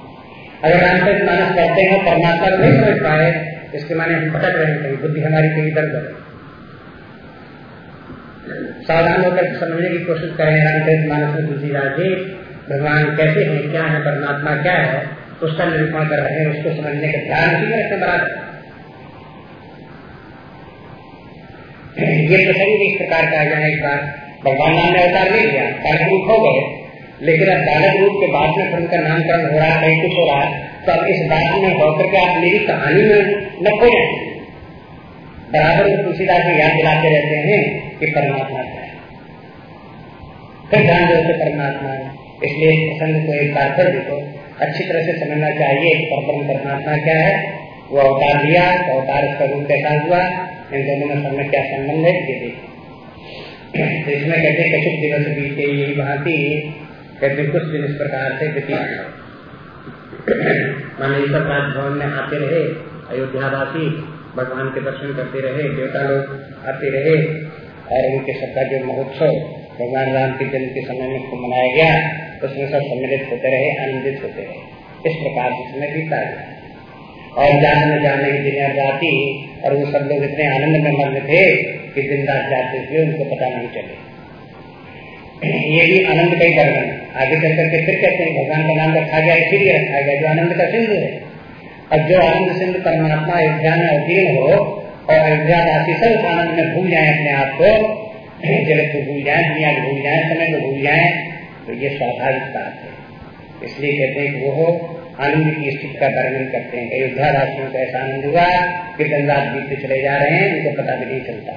अगर रामचरित मानस करते हैं, परमात्मा नहीं समझ पाए, इसके माने हम भटक रहे हैं बुद्धि हमारी कहीं दर्द है। सावधान होकर समझने की कोशिश करें रामचरित मानस में तुलसीदास जी भगवान कैसे हैं, क्या है, परमात्मा क्या है? उसका निरूपण कर रहे हैं, उसको समझने का ध्यान में रखते बराबर ये प्रसंग इस प्रकार का है, एक बार भगवान नाम ने अवतार नहीं लिया बालक हो गए। लेकिन अब बालक रूप के बाद में उनका नामकरण हो रहा है, कुछ हो रहा है तो अब इस बात में होकर के आप मेरी कहानी में न खो जाए बराबर तुलसीदास याद दिलाते रहते हैं कि परमात्मा क्या है। फिर ध्यान दो परमात्मा है। इसलिए प्रसंग को एक बार फिर देखो। अच्छी तरह से समझना चाहिए परम परमात्मा क्या है। वो अवतार लिया तो अवतार उसका रूप कैसा हुआ, इन दोनों में में क्या संबंध है, ये देखो। तो इसमें कहते कछुक दिवस बीते, यही भांति कहते कुछ दिन इस प्रकार से व्यतीत माने ईश्वर भवन में आते रहे, अयोध्यावासी भगवान के दर्शन करते रहे, देवता लोग आते रहे और उनके सबका जो महोत्सव भगवान राम के जन्म के समय में मनाया गया, उसमें सब सम्मिलित होते रहे, आनंदित होते रहे। इस प्रकार से समय बीता गया। और जाने में जाने की दिन राती और वो सब लोग इतने आनंद में मग्न थे कि दिन रात जाते थे उनको पता नहीं चले। ये भी आनंद का ही वर्णन। आगे चल करके फिर कहते हैं, भगवान का नाम रखा गया, इसीलिए रखा गया जो आनंद का सिंधु है। और जो आनंद सिंधु परमात्मा अयोध्या में अवतीर्ण हो और अयोध्या वासी सब आनंद में भूल जाए अपने आप को। जगत को भूल जाए, दुनिया को भूल जाए, समय को भूल जाए तो ये स्वाभाविक बात है। इसलिए कहते हैं वो आनंद की स्थिति का वर्णन करते हैं अयोध्या वासियों को ऐसा आनंद हुआ कि दिन रात चले जा रहे हैं, उनको पता भी नहीं चलता।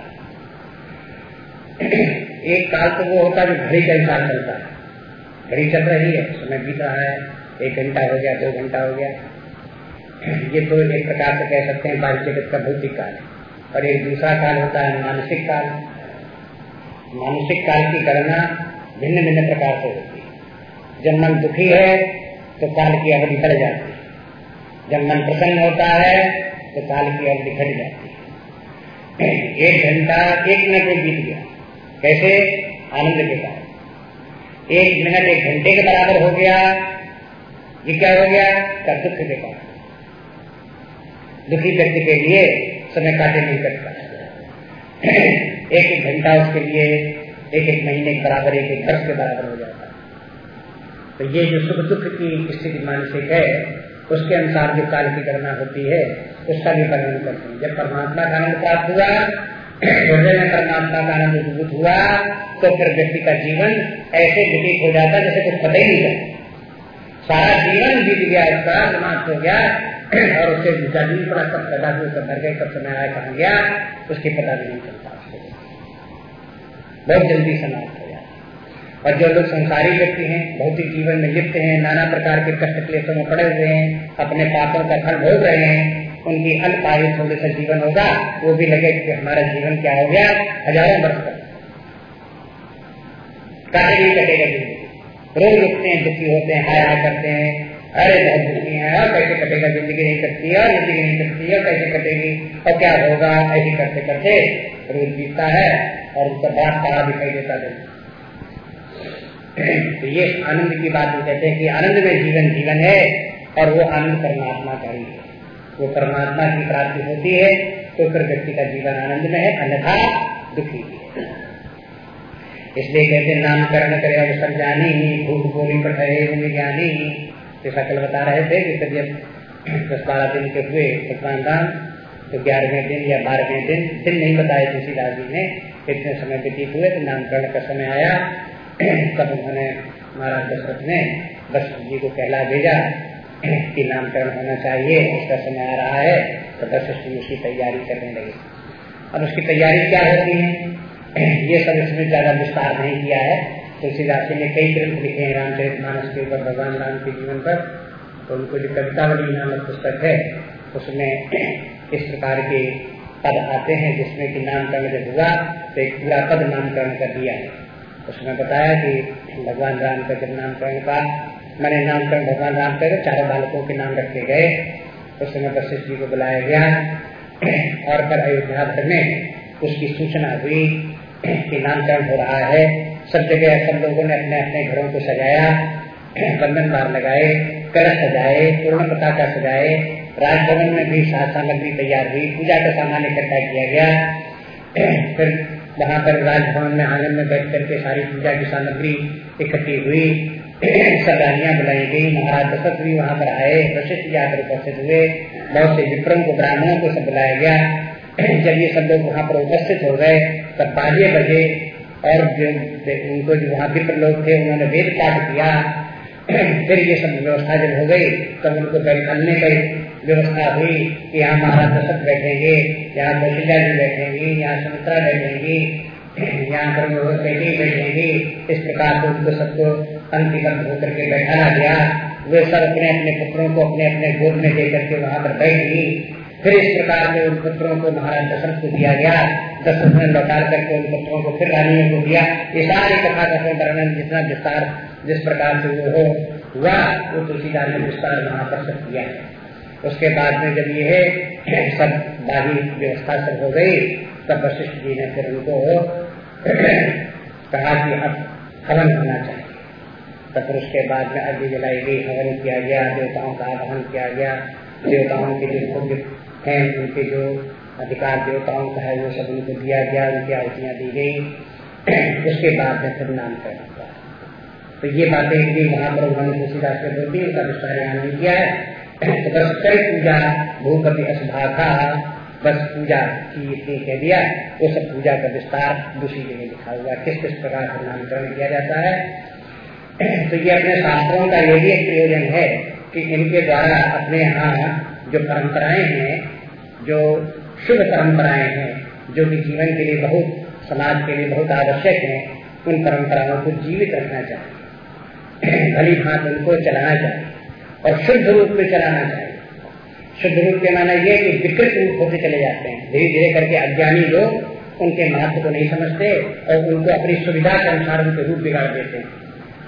एक काल तो वो होता है जो घड़ी का हिसाब चलता है। घड़ी चल रही है, समय बीत रहा है, एक घंटा हो गया, दो घंटा हो गया। ये तो एक प्रकार से कह सकते हैं बाल जगत का भौतिक काल और एक दूसरा काल होता है मानसिक काल। मानसिक काल की गणना भिन्न भिन्न प्रकार से होती है। जब मन दुखी है तो काल की अवधि बढ़ जाती है। जब मन प्रसन्न होता है तो काल की अवधि घट जाती है। एक घंटा एक मिनट में बीत गया। कैसे? आनंद के कारण एक मिनट एक घंटे के बराबर हो गया, ये क्या हो गया? का दुख के कारण। दुखी व्यक्ति के लिए समय काटे नहीं करता एक एक घंटा उसके लिए, एक एक महीने के बराबर, एक एक वर्ष के बराबर हो जाता है। तो ये जो सुख दुख की स्थिति मानसिक है, उसके अनुसार जो काल की गणना होती है, उसका भी वर्णन करते हैं। जब परमात्मा का आनंद प्राप्त हुआ, हृदय में परमात्मा का आनंद अनुभूत हुआ तो फिर व्यक्ति का जीवन ऐसे व्यतीत हो जाता जैसे कुछ पता ही नहीं सारा जीवन बीत गया, उसका समाप्त हो गया और उससे जल्दी पड़ा कब पैदा हुए कब मर गए कब समय आया, कहा गया, उसकी पता भी नहीं चलता बहुत जल्दी समाप्त हो जाता और जो लोग संसारी व्यक्ति हैं भौतिक जीवन में लिप्त हैं, नाना प्रकार के कष्ट क्लेशों में पड़े हुए हैं, अपने पापों का फल भोग रहे हैं, उनकी अल्पायु थोड़े सा जीवन होगा, वो भी लगे कि हमारा जीवन क्या हो गया? हज़ारों वर्ष तक। काटे नहीं कटेगा ज़िंदगी। रोज उठते हैं, दुखी होते हैं, हाय हाय करते हैं अरे बहुत दुखी है, और कैसे कटेगा ज़िंदगी नहीं कटती है ज़िंदगी नहीं कटती है कैसे कटेगी? और क्या होगा? ऐसे करते करते रोज बीतता है, और उसका बहुत खड़ा दिखाई देता है? तो ये आनंद की बात कहते हैं कि आनंद में जीवन जीवन है, और वो आनंद परमात्मा का ही है। वो परमात्मा की प्राप्ति होती है तो फिर व्यक्ति का जीवन आनंद में है, अन्यथा दुखी है। इसलिए कहते नामकरण करे अवसर जानी ही भूख बोली पठाए ज्ञानी। जैसा कल बता रहे थे कि जब दस बारह दिन के हुए भगवान राम तो ग्यारहवें दिन या बारहवें दिन दिन नहीं बताए तुलसीदास जी ने, इतने समय व्यतीत हुए तो नामकरण का समय आया। तब उन्होंने महाराज दशरथ ने बस जी को कहला भेजा की नामकरण होना चाहिए, उसका समय आ रहा है तो वशिष्ठ उसकी तैयारी करने लगे। अब उसकी तैयारी क्या होती है? ये सब इसमें ज़्यादा विस्तार नहीं किया है। तुलसीदास ने कई ग्रंथ लिखे हैं रामचरित मानस के ऊपर, भगवान राम के जीवन पर। तो उनको जो कवितावली नामक पुस्तक है, उसमें इस प्रकार के पद आते हैं, जिसमें कि नामकरण जब हुआ तो एक पूरा पद नामकरण कर दिया। है उसमें बताया कि भगवान राम का जब नामकरण का मैंने नामकरण भगवान राम कर चारों बालकों के नाम रखे गए। उस समय वशिष्ठ जी को बुलाया गया, और फिर अयोध्या में उसकी सूचना हुई कि नामकरण हो रहा है। सब जगह सब लोगों ने अपने अपने घरों को सजाया, बंधन बार लगाए, कलश सजाए, पूर्ण पताका सजाए, राजभवन में भी सात सामग्री तैयार हुई, पूजा का सामान इकट्ठा किया गया। फिर वहाँ पर राजभवन में आँगन में बैठ करके सारी पूजा की सामग्री इकट्ठी हुई सदानियाँ बुलाई गई, महाराज दशरथ भी वहाँ पर आए वशिष्ठ जाकर उपस्थित हुए, बहुत से विक्रम को, ब्राह्मणों को सब बुलाया गया। जब ये सब लोग वहाँ पर उपस्थित हो गए, तब बाजे बजे और जो उनको जो वहाँ विप्र लोग थे, उन्होंने वेद पाठ किया। फिर ये सब व्यवस्था जब हो गई, तब उनको बैठने की व्यवस्था हुई कि यहाँ महाराज दशरथ बैठेंगे, यहाँ कौशल्या जी बैठेंगी, यहाँ सुमित्रा बैठेंगी, यहाँ पर बैठेंगी। इस प्रकार से उनको सबको पंक्तिबद्ध होकर के बैठाया गया। वे सब अपने अपने पुत्रों को अपने अपने गोद में लेकर के वहाँ पर बैठ गई। फिर इस प्रकार के उन पुत्रों को महाराज दशरथ को दिया गया। दशरथ ने लौटा करके उन पुत्रों को फिर रानियों को दिया ये सारी कथा का वर्णन जितना विस्तार, जिस प्रकार से वो हो, हुआ, वो तुलसीदास ने विस्तार वहाँ पर सब किया। उसके बाद में जब ये सब बागी व्यवस्था सब हो गई, तब वशिष्ठ जी ने फिर उनको कहा कि अब हवन होना चाहिए। तो फिर उसके बाद में अग्नि जलाई गई, हवन किया गया, देवताओं का आवाहन किया गया। देवताओं के जो हैं, उनके जो अधिकार देवताओं का है, वो सब उनको दिया गया, उनकी आहुतियाँ दी गई। उसके बाद में फिर नामकरण हुआ तो ये बातें भी महाप्रभु उन्होंने तुलसीदास के बोलती उनका विस्तार यहाँ नहीं किया है। तो बस कई पूजा, भूपति असभाखा बस पूजा की इतनी कह दिया। वो सब पूजा का विस्तार दूसरी जगह लिखा हुआ किस किस प्रकार का नामकरण किया जाता है? तो ये अपने शास्त्रों का ये भी एक प्रयोजन है कि इनके द्वारा अपने यहाँ जो परंपराएँ हैं, जो शुभ परंपराएँ हैं, जो कि जीवन के लिए बहुत, समाज के लिए बहुत आवश्यक है, उन परंपराओं को जीवित रखना चाहिए। भली भात उनको चलाना चाहिए और शुद्ध रूप में चलाना चाहिए। शुद्ध रूप के माना यह कि विकृत रूप होते चले जाते हैं। धीरे धीरे करके अज्ञानी लोग उनके महत्व को नहीं समझते और उनको अपनी सुविधा के अनुसार उनके रूप बिगाड़ देते हैं।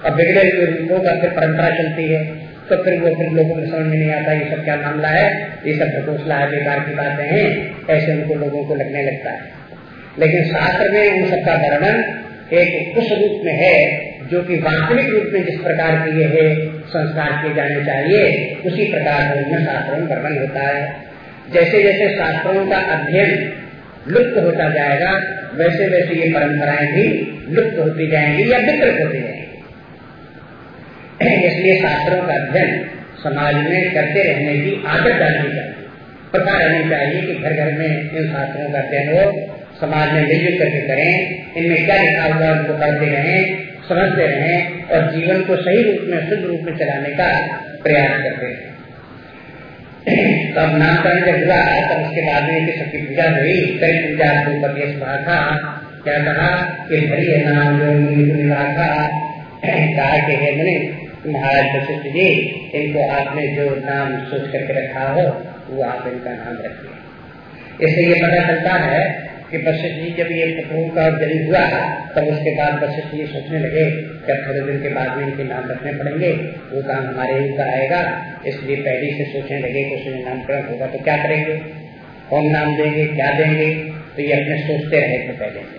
और बिगड़े हुए रूपों का फिर परंपरा चलती है। तो फिर वो फिर लोगों को समझ में नहीं आता ये सब क्या मामला है? ये सब ढकोसला है, बेकार की बातें हैं। ऐसे उनको लोगों को लगने लगता है। लेकिन शास्त्र में उन सबका वर्णन एक उस रूप में है जो कि वास्तविक रूप में जिस प्रकार के ये है, संस्कार किए जाने चाहिए, उसी प्रकार उनमें शास्त्रों में वर्णन होता है। जैसे जैसे शास्त्रों का अध्ययन लुप्त होता जाएगा, वैसे वैसे ये परंपराएँ भी लुप्त होती जाएँगी या विकृत होती जाएँगी। इसलिए शास्त्रों का अध्ययन समाज में करते रहने की आदत डालनी चाहिए पता रहनी चाहिए कि घर घर में इन शास्त्रों का अध्ययन हो, समाज में मिलजुल करके करें, इनमें क्या लिखा हुआ उनको पढ़ते रहें, समझते रहें और जीवन को सही रूप में, शुद्ध रूप में चलाने का प्रयास करते हैं तब नामकरण जब हुआ, तब उसके बाद में सबकी पूजा हुई, कई पूजा भूपति था क्या कहा कि भरी है नाम जो था कहा कि है मैंने महाराज वशिष्ठ जी इनको आपने जो नाम सोच करके रखा हो, वो आप इनका नाम रखिए। इससे ये पता चलता है कि वशिष्ठ जी जब ये पुत्रों का जन्म हुआ, तब उसके बाद वशिष्ठ जी सोचने लगे कि थोड़े दिन के बाद में इनके नाम रखने पड़ेंगे, वो काम हमारे ही का आएगा। इसलिए पहले से सोचने लगे कि उसमें नामकरण होगा तो क्या करेंगे? कौन नाम देंगे, क्या देंगे? तो ये अपने सोचते रहे थे पहले। से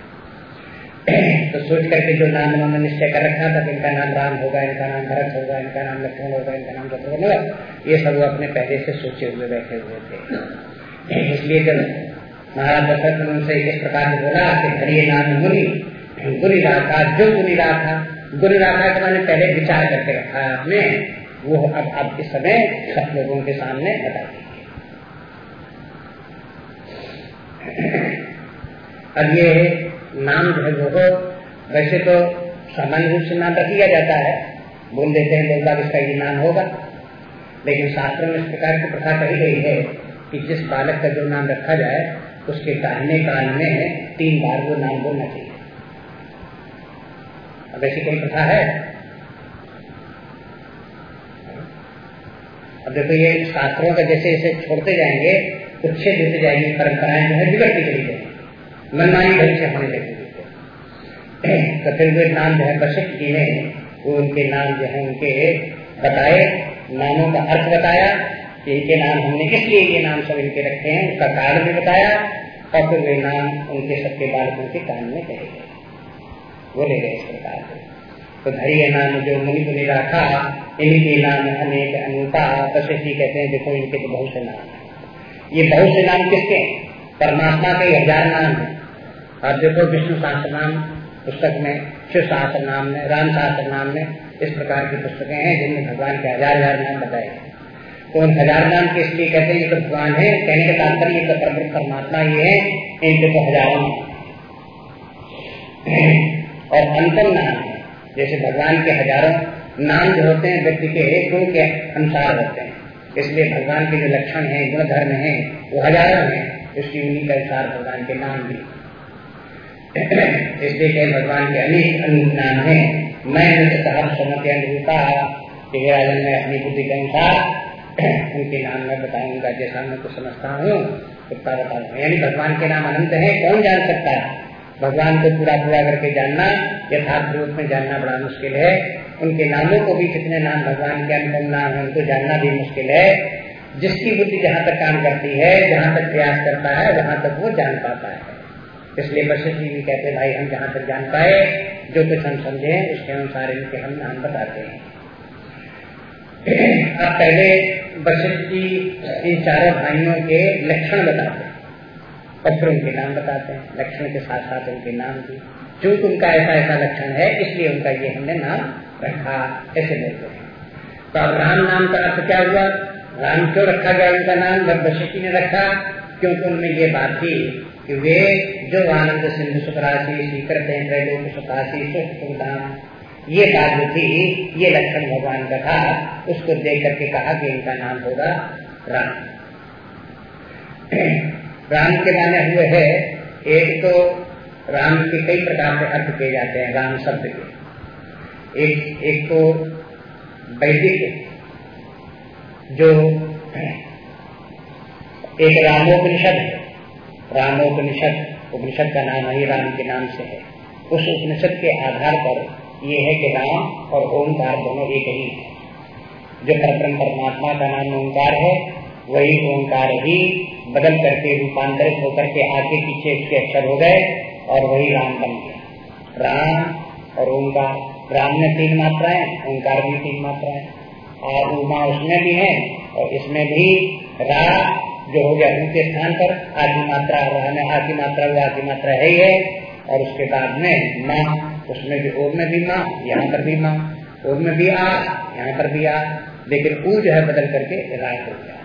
तो सोच करके जो नाम उन्होंने निश्चय कर रखा था इनका नाम राम होगा, इनका नाम भरत होगा, इनका नाम लक्ष्मण होगा, इनका नाम लक्ष्मण होगा, ये सब वो अपने पहले से सोचे हुए बैठे हुए थे। इसलिए जब महाराज दशरथ ने उनसे इस प्रकार से बोला कि हरिये नाम गुरी रहा था जो गुरी था गुरी था तो मैंने पहले विचार करके रखा आपने, वो अब अब इस समय सब लोगों के सामने बता अब ये नाम जो है वो वैसे तो सामान्य रूप से नाम रख लिया जाता है। बोल देते हैं बाग इसका ये नाम होगा। लेकिन शास्त्र में इस प्रकार की प्रथा कही गई है कि जिस बालक का जो नाम रखा जाए, उसके कहने काल में तीन बार वो नाम बोलना चाहिए। अब ऐसी कोई प्रथा है? अब देखो, ये शास्त्रों का जैसे जैसे छोड़ते जाएँगे उच्छेद होते जाएँगे, परंपराएँ जो है, बिगड़ती चली जाएँगी। मनमानी ढंग से होने लगेगी तो फिर वे नाम जो है जी ने वो उनके नाम जो है उनके बताए, नामों का अर्थ बताया कि इनके नाम हमने इसलिए ये नाम सब इनके रखे हैं उसका कारण भी बताया, और फिर वे नाम उनके सबके बालकों के कान में कहे गए। बोले गए इस प्रकार से। तो धैर्य नाम जो मुनि मुनि रखा, इनके नाम अनेक अनुता वशिष्ठी कहते हैं, देखो इनके तो बहुत से नाम है। ये बहुत से नाम किसके परमात्मा के हज़ार नाम है। और देखो विष्णु शास्त्र नाम पुस्तक में, शिव शास्त्र नाम में, राम शास्त्र नाम में इस प्रकार की पुस्तकें हैं जिनमें भगवान के हज़ार हज़ार नाम बताए तो उन हज़ार नाम के इसलिए कहते हैं, ये तो भगवान है, कहने का तात्पर्य तो प्रभु परमात्मा ये है, इनके तो हज़ारों और अंतम नाम है जैसे भगवान के हज़ारों नाम जो होते हैं, व्यक्ति के एक गुण के अनुसार होते हैं। इसलिए भगवान के जो लक्षण है गुण धर्म है, वो हज़ारों है इसकी उन्हीं के अनुसार भगवान के नाम भी। इसलिए भगवान के अनेक अनेक नाम है। मैं समझ अनुरूपा कि मैं अपनी बुद्धि के अनुसार उनके नाम में बताऊँगा जैसा मैं कुछ समझता हूँ। उतना बताऊँगा यानी भगवान के नाम अनंत है, कौन जान सकता? है भगवान को पूरा पूरा करके जानना, यथार्थ रूप में जानना बड़ा मुश्किल है। उनके नामों को भी कितने नाम भगवान के अनुपम नाम है, उनको जानना भी मुश्किल है। जिसकी बुद्धि जहाँ तक काम करती है, जहाँ तक प्रयास करता है, वहाँ तक वो जान पाता है। इसलिए वशिष्ठ जी भी कहते, भाई, हम जहाँ तक जान पाए, जो कुछ हम समझे, उसके अनुसार इनके हम नाम बताते हैं। अब पहले वशिष्ठ जी इन चारों भाइयों के लक्षण बताते और फिर उनके नाम बताते हैं, लक्षण के साथ साथ उनके नाम भी। चूँकि उनका ऐसा ऐसा लक्षण है, इसलिए उनका ये हमने नाम रखा, ऐसे बोलते हैं। तो अब राम नाम का अर्थ क्या हुआ? राम क्यों रखा गया उनका नाम? जब वशिष्ठी ने रखा, क्योंकि उनमें ये बात थी कि वे जो आनंद सिंधु सुखराशि सीकर त्रैलोक सुख सुखधाम ये जो थी ये लक्षण भगवान का था, उसको देख करके कहा कि इनका नाम होगा राम। राम के माने हुए है, एक तो राम के कई प्रकार के अर्थ किए जाते हैं, राम शब्द के। एक एक तो वैदिक, जो एक रामोपनिषद है। रामोपनिषद, उपनिषद का नाम ही राम के नाम से है। उस उपनिषद के आधार पर ये है कि राम और ओंकार दोनों एक ही है। जो परम परमात्मा का नाम ओंकार है, वही ओंकार ही बदल करके रूपांतरित होकर के आगे पीछे उसके अक्षर हो गए और वही राम बन गया राम और ओंकार राम में तीन मात्राएँ ओंकार में तीन मात्राएँ। और उमा उसमें भी है और इसमें भी रा जो हो गया, उनके स्थान पर आदि मात्रा रहने आधी मात्रा वो आदि मात्रा है ही है, और उसके बाद में माँ, उसमें भी ओम में भी माँ, यहाँ पर भी माँ, ओम में भी आ, यहाँ पर भी आ, लेकिन ऊ जो है बदल करके राय हो गया।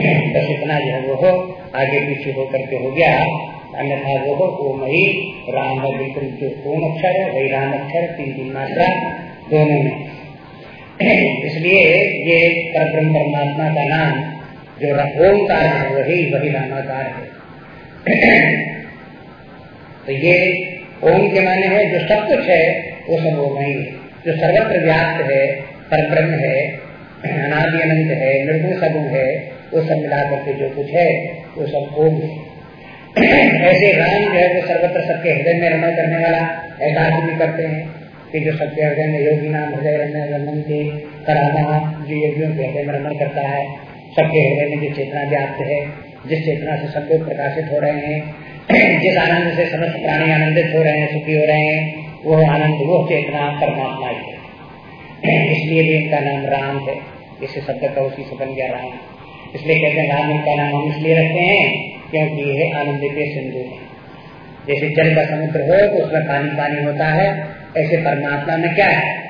बस इतना जो है वो हो, आगे पीछे हो करके हो गया, अन्यथा वो हो, ओम ही, राम है, बिल्कुल जो ओम अक्षर है, वही राम अक्षर, तीन तीन मात्रा, दोनों में। इसलिए ये परब्रह्म परमात्मा का नाम जो ओंकार है, वही वही रामाकार है। तो ये ओम के माने है, जो सब कुछ है, वो सब ओम ही है। जो सर्वत्र व्याप्त है, परब्रह्म है, अनादि अनंत है, निर्गुण सगुण है, वो सब मिला करके जो कुछ है, वो सब ओम है। ऐसे राम जो है, वो सर्वत्र सबके हृदय में रमण करने वाला, ऐसा भी करते हैं कि जो सबके हृदय में योगी नाम हृदय रमन के जो योगियों के हृदय में रमन करता है सबके हृदय में जो चेतना व्याप्त है, जिस चेतना से सब लोग प्रकाशित हो रहे हैं, जिस आनंद से समस्त प्राणी आनंदित हो रहे हैं, सुखी हो रहे हैं, वो आनंद, वो चेतना परमात्मा ही है। इसलिए भी इनका नाम राम है। इस शब्द का उसी से बन गया राम। इसलिए कहते हैं, राम इनका नाम हम इसलिए रखते हैं, क्योंकि यह आनंद के सिंधु है। जैसे जल का समुद्र हो तो उसमें पानी पानी होता है। ऐसे परमात्मा में क्या है?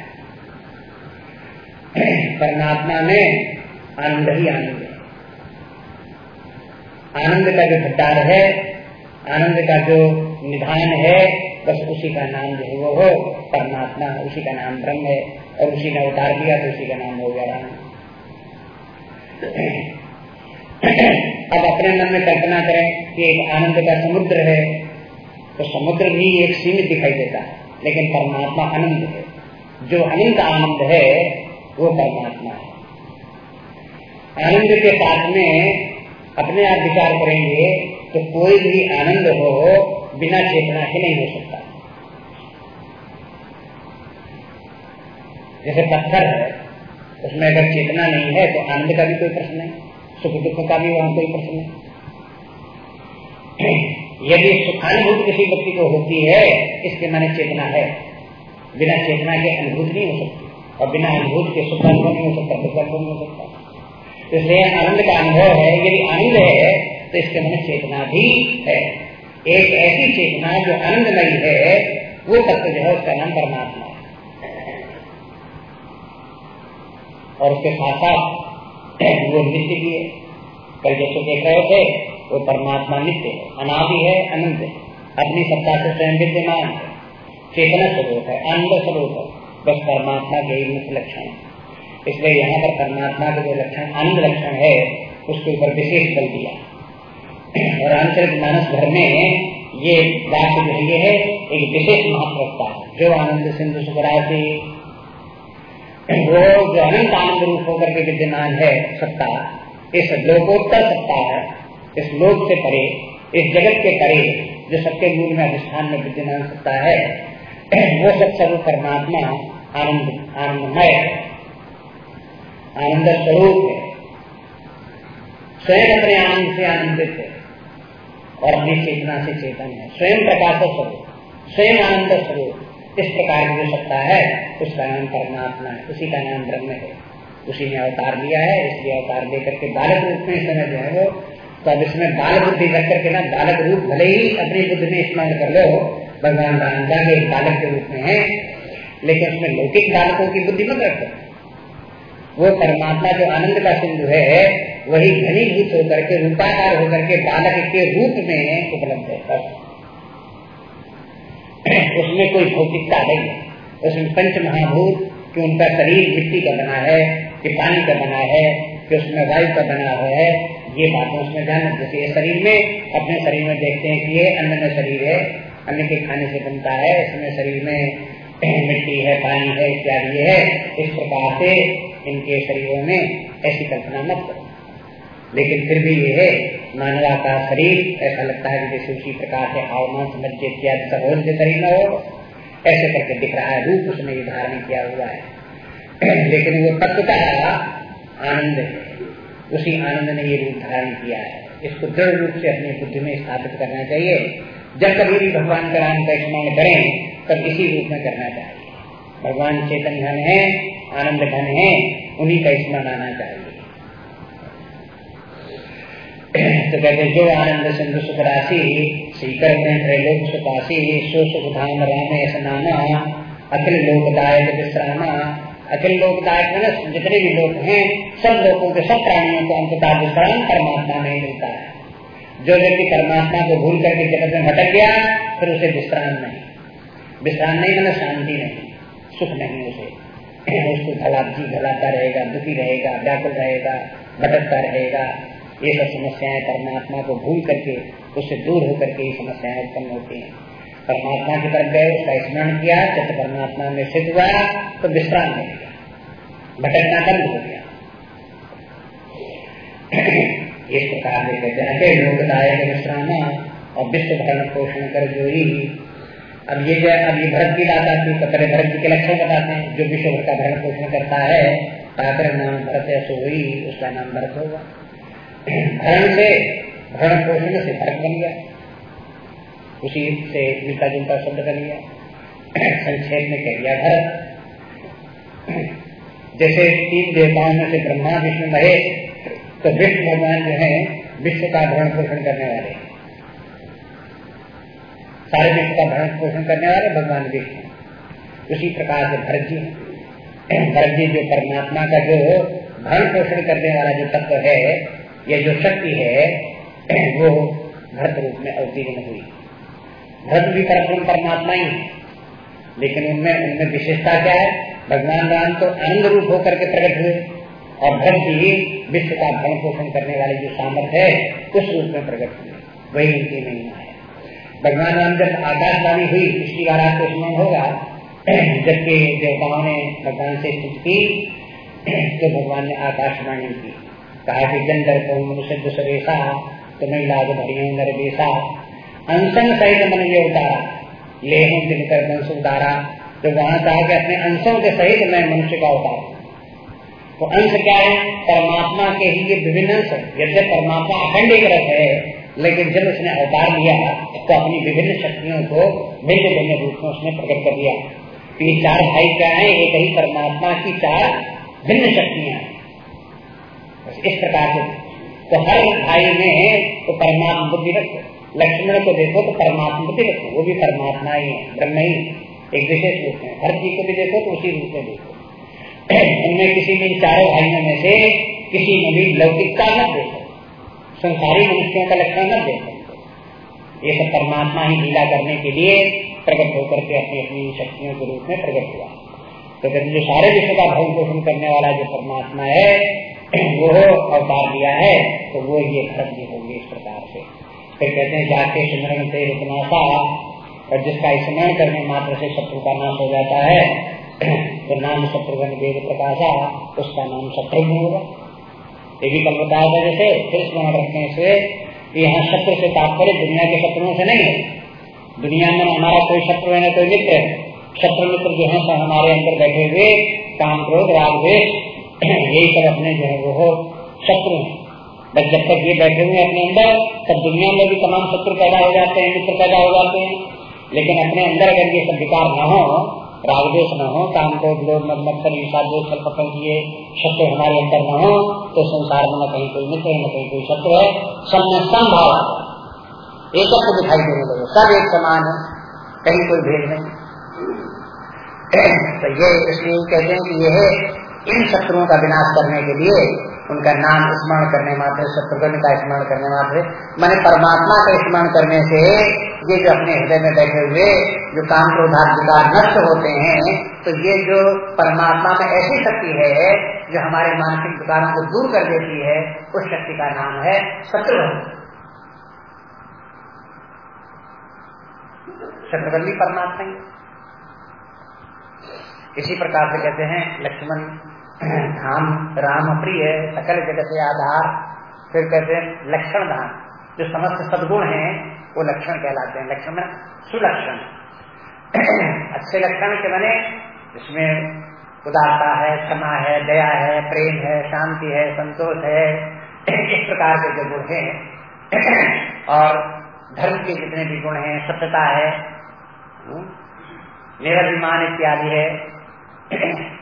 परमात्मा में आनंद ही आनंद है। आनंद का जो भंडार है, आनंद का जो निधान है, बस उसी का नाम जो वो हो, परमात्मा, उसी का नाम ब्रह्म है, और उसी ने उतार दिया तो उसी का नाम हो गया राम। अब अपने मन में कल्पना करें कि एक आनंद का समुद्र है तो समुद्र भी एक सीमित दिखाई देता है, लेकिन परमात्मा अनंत है। जो अनंत आनंद है, वो परमात्मा आनंद के साथ में अपने आप विचार करेंगे तो कोई भी आनंद हो, बिना चेतना के नहीं हो सकता। जैसे पत्थर है, उसमें अगर चेतना नहीं है तो आनंद का भी कोई प्रश्न नहीं, सुख दुख का भी वहाँ कोई प्रश्न नहीं। यदि सुखानुभूति किसी व्यक्ति को होती है, इसके माने चेतना है। बिना चेतना के अनुभूति नहीं हो सकती, और बिना अनुभूति के सुख अनुभव नहीं हो सकता, दुख अनुभव नहीं हो सकता। इसलिए आनंद का अनुभव है, यदि आनंद है तो इसके मन चेतना भी है। एक ऐसी चेतना जो आनंदमयी है, वो तत्व जो है उसका नाम परमात्मा है। और उसके साथ साथ वो नित्य भी है। कल जैसे देख रहे थे, वो परमात्मा नित्य है, अनादि है, अनंत है। अपनी सत्ता से स्वयं विद्यमान है। चेतना स्वरूप है, आनंद स्वरूप है। बस परमात्मा के ही मुख्य लक्षण है। इसलिए यहाँ पर परमात्मा के जो लक्षण आनंद लक्षण है, उसके ऊपर विशेष बल दिया। और रामचरित मानस भर में ये बात जो है है एक विशेष महत्व है जो आनंद सिंधु सुखराजी वो जो अनंत आनंद रूप होकर के विद्यमान है, सत्ता, इस लोकोत्तर सत्ता है, इस लोक से परे, इस जगत के परे, जो सबके मूल में अधिष्ठान में विद्यमान सकता है, वो सब सर्व परमात्मा आनंद, आनंदमय आनंद स्वरूप है। स्वयं अपने आनंद से आनंदित है और अपनी चेतना से चेतन है। स्वयं प्रकाश स्वरूप स्वयं आनंद स्वरूप इस प्रकार की जो सत्ता है उसका नाम परमात्मा है, उसी का नाम ब्रह्म है। उसी ने अवतार लिया है, इसलिए अवतार लेकर के बालक रूप में समय जो है वो तो अब इसमें बाल बुद्धि रख करके ना, बालक रूप भले ही अपनी बुद्धि में स्मरण कर लो, भगवान राम का एक बालक के रूप में है, लेकिन उसमें लौकिक बालकों की बुद्धि मत रखो। वो परमात्मा जो आनंद का सिंधु है, वही घनीभूत होकर के, रूपाकार होकर के बालक के रूप में उपलब्ध है उसमें कोई भौतिकता नहीं। है उसमें पंच महाभूत कि उनका शरीर मिट्टी का बना है, कि पानी का बना है, कि उसमें वायु का बना हुआ है, ये बातें उसमें जान जैसे ये शरीर में, अपने शरीर में देखते हैं कि ये अन्न में शरीर है, अन्न के खाने से बनता है, इसमें शरीर में मिट्टी है, पानी है, इत्यादि है। इस प्रकार से इनके शरीरों में, ऐसी कल्पना मत करो। लेकिन फिर भी ये है मानवा का शरीर, ऐसा लगता है जैसे उसी प्रकार से आवना समझ इत्यादि में हो, ऐसे करके दिख रहा है, रूप उसने धारण किया हुआ है। लेकिन वो तत्व का आनंद उसी आनंद ने ये रूप धारण किया है। इसको दृढ़ रूप से अपनी बुद्धि में स्थापित करना चाहिए। जब कभी भी भगवान का नाम का स्मरण करें, तब इसी रूप में करना चाहिए। भगवान चेतन धन है, आनंद धन है, उन्हीं का स्मरण आना चाहिए। तो कहते जो आनंद सिंधु सुख राशि सीकर में त्रैलोक सुखासी सो सुख धाम राम नामा, अखिल लोकदायक विश्रामा। अखिल लोकदायक में जितने भी लोग हैं, सब लोगों के, सब प्राणियों को अंतता विश्राम परमात्मा में मिलता है। जो व्यक्ति परमात्मा को भूल करके जगत में भटक गया, फिर उसे विश्राम नहीं। विश्राम नहीं मैंने शांति नहीं। सुख नहीं उसे। उसको भला जी भलाता रहेगा, दुखी रहेगा, व्याकुल रहेगा, भटकता रहेगा। ये सब समस्याएँ परमात्मा को भूल करके, उससे दूर होकर के ये समस्याएँ उत्पन्न होती हैं। परमात्मा की तरफ़ गए, उसका स्मरण किया चित्त परमात्मा में सिद्ध हुआ तो विश्राम हो गया। भटकना बंद हो गया। इस प्रकार लोकदायक विश्राम और विश्व भरण पोषण कर जो ही अब ये जो अब ये भरत की बात आती है पहले भरत जी के लक्षण बताते हैं। जो विश्व का भरण पोषण करता है ताकर नाम भरत ऐसा हुई उसका नाम भरत होगा। भरण से, भरण पोषण से भरत बन गया। उसी से मिलता जुलता शब्द बन गया। संक्षेप में कह दिया, भरत। जैसे तीन देवताओं में से ब्रह्मा, विष्णु, महेश तो विष्णु भगवान जो है, विश्व का भरण पोषण करने वाले सारे विश्व का भरण पोषण करने वाले भगवान विष्णु। उसी प्रकार से भरत जी भरत जी जो परमात्मा का जो भरण पोषण करने वाला जो तत्व है, ये जो शक्ति है, वो भरत रूप में अवतीर्ण हुई। भरत भी परम परमात्मा ही है। लेकिन उनमें उनमें विशेषता क्या है? भगवान राम तो आनंद रूप होकर के प्रकट हुए। और भरत ही विश्व का भरण पोषण करने वाले जो सामर्थ्य है, उस रूप में प्रकट हुए। वही उनकी नहीं है। भगवान राम जब आकाशवाणी हुई, पिछली बार आपको स्मरण होगा, जबकि देवताओं ने भगवान से स्तुति की तो भगवान ने आकाशवाणी की। कहा कि गंधर को मनुष्य दुसरेशा तुम्हें लाग भरियो नरवेशा अंशन सहित मन ये उतारा ले हूँ दिनकर वंश उतारा तो वहाँ कहा कि अपने अंशों के सहित मैं मनुष्य का उतार। तो अंश क्या है? परमात्मा के ही ये विभिन्न अंश यद्य परमात्मा अखंड एक रथ है लेकिन जब उसने अवतार लिया तो अपनी विभिन्न शक्तियों को भिन्न भिन्न रूप में उसने प्रकट कर दिया। ये चार भाई क्या है? एक ही परमात्मा की चार भिन्न शक्तियाँ। इस प्रकार से। तो हर भाई में तो परमात्मा बुद्धि रखो। लक्ष्मण को देखो तो परमात्मा बुद्धि रखो। वो भी परमात्मा ही है, ब्रह्म ही एक विशेष रूप में। हर चीज़ को भी देखो तो उसी रूप में देखो। उनमें किसी भी चारों भाइयों में से किसी में भी लौकिकता न देखो। संसारी मनुष्यों का लक्षण न देखो। ये सब परमात्मा ही लीला करने के लिए प्रकट होकर के अपनी अपनी शक्तियों के रूप में प्रकट हुआ। तो जो सारे विश्व का भवन पोषण करने वाला जो परमात्मा है, वो अवतार दिया है तो वो ये धर्म भी होंगे इस प्रकार से। फिर कहते हैं, जाके स्मरण से रुकनाशा और जिसका स्मरण करने मात्र से शत्रु का नाश हो जाता है तो नाम शत्रुघ्न वेद प्रकाशा उसका नाम शत्रुघ्न होगा। ये भी कल बताया था जैसे फिर स्मरण रखने से यहाँ शत्रु से तात्पर्य दुनिया के शत्रुओं से नहीं है। दुनिया में हमारा कोई शत्रु है कोई मित्र है। शत्रु मित्र जो है हमारे अंदर बैठे हुए काम क्रोध, राग यही सब अपने जो है वो शत्रु है। बस जब तक ये बैठे हुए अपने अंदर, तब दुनिया में भी तमाम शत्रु पैदा हो जाते हैं, मित्र पैदा हो जाते हैं। लेकिन अपने अंदर अगर ये सब विकार न हो रागदेश न हो, काम को लोग मत मत्सर ईसा दोष छल पकड़ किए, शत्रु हमारे अंदर न हो तो संसार में न कहीं कोई मित्र न कहीं कोई शत्रु है। सब में एक तो दिखाई देने लगे। सब एक समान है, कहीं कोई भेद नहीं। तो ये इसलिए कहते हैं कि यह इन शत्रुओं का विनाश करने के लिए उनका नाम स्मरण करने मात्र शत्रुघ्न का स्मरण करने मात्र मैंने परमात्मा का स्मरण करने से ये जो अपने हृदय में बैठे हुए, जो काम क्रोधार विकार नष्ट होते हैं तो ये जो परमात्मा में ऐसी शक्ति है, जो हमारे मानसिक विकारों को दूर कर देती है, उस शक्ति का नाम है शत्रुघ्न। शत्रुघ्नी परमात्मा इसी प्रकार से कहते हैं लक्ष्मण धाम राम प्रिय सकल जगत आधार फिर कहते हैं लक्षण धाम जो समस्त सदगुण हैं वो लक्षण कहलाते हैं। लक्षण में सुलक्षण। अच्छे लक्षण के बने इसमें उदारता है क्षमा है दया है प्रेम है शांति है संतोष है। इस प्रकार के जो गुण हैं और धर्म के जितने भी गुण हैं सत्यता है हम्म, निरभिमान इत्यादि है।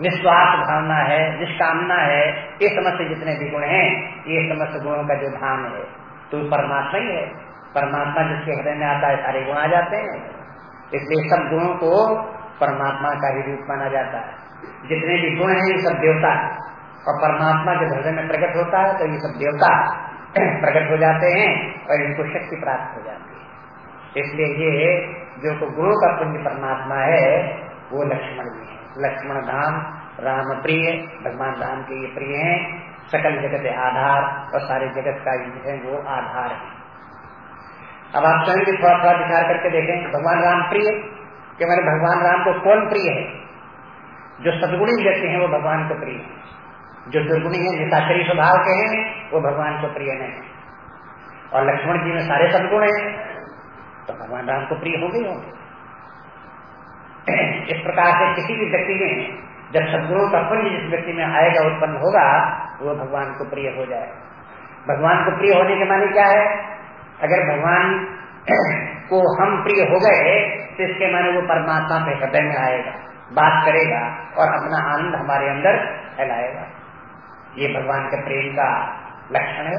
निस्वार्थ भावना है, निष्कामना है, ये समस्त जितने भी गुण हैं, ये समस्त गुणों का जो धाम है तो परमात्मा ही है। परमात्मा जिसके हृदय में आता है, सारे गुण आ जाते हैं। इसलिए सब गुणों को परमात्मा का ही रूप माना जाता है। जितने भी गुण हैं, ये सब देवता और परमात्मा जब हृदय में प्रकट होता है तो ये सब देवता प्रकट हो जाते हैं और इनको शक्ति प्राप्त हो जाती है। इसलिए ये जो गुरु का पुण्य परमात्मा है, वो लक्ष्मण भी है। लक्ष्मण धाम राम प्रिय भगवान राम के ये प्रिय हैं। सकल जगत आधार और सारे जगत का है वो आधार है। अब आप स्वयं भी थोड़ा थोड़ा विचार करके देखें, भगवान राम प्रिय कि मैंने भगवान राम को कौन प्रिय है? जो सदगुणी व्यक्ति हैं वो भगवान को प्रिय है। जो दुर्गुणी है निशाचरी स्वभाव के हैं, वो भगवान को प्रिय नहीं। और लक्ष्मण जी में सारे सदगुण हैं तो भगवान राम को प्रिय होंगे होंगे। इस प्रकार से किसी भी व्यक्ति में जब सदगुरु का पुण्य जिस व्यक्ति में आएगा, उत्पन्न होगा, वो भगवान को प्रिय हो जाए भगवान को प्रिय होने के माने क्या है? अगर भगवान को हम प्रिय हो गए तो इसके माने वो परमात्मा के हृदय में आएगा, बात करेगा और अपना आनंद हमारे अंदर फैलाएगा। ये भगवान के प्रेम का लक्षण है।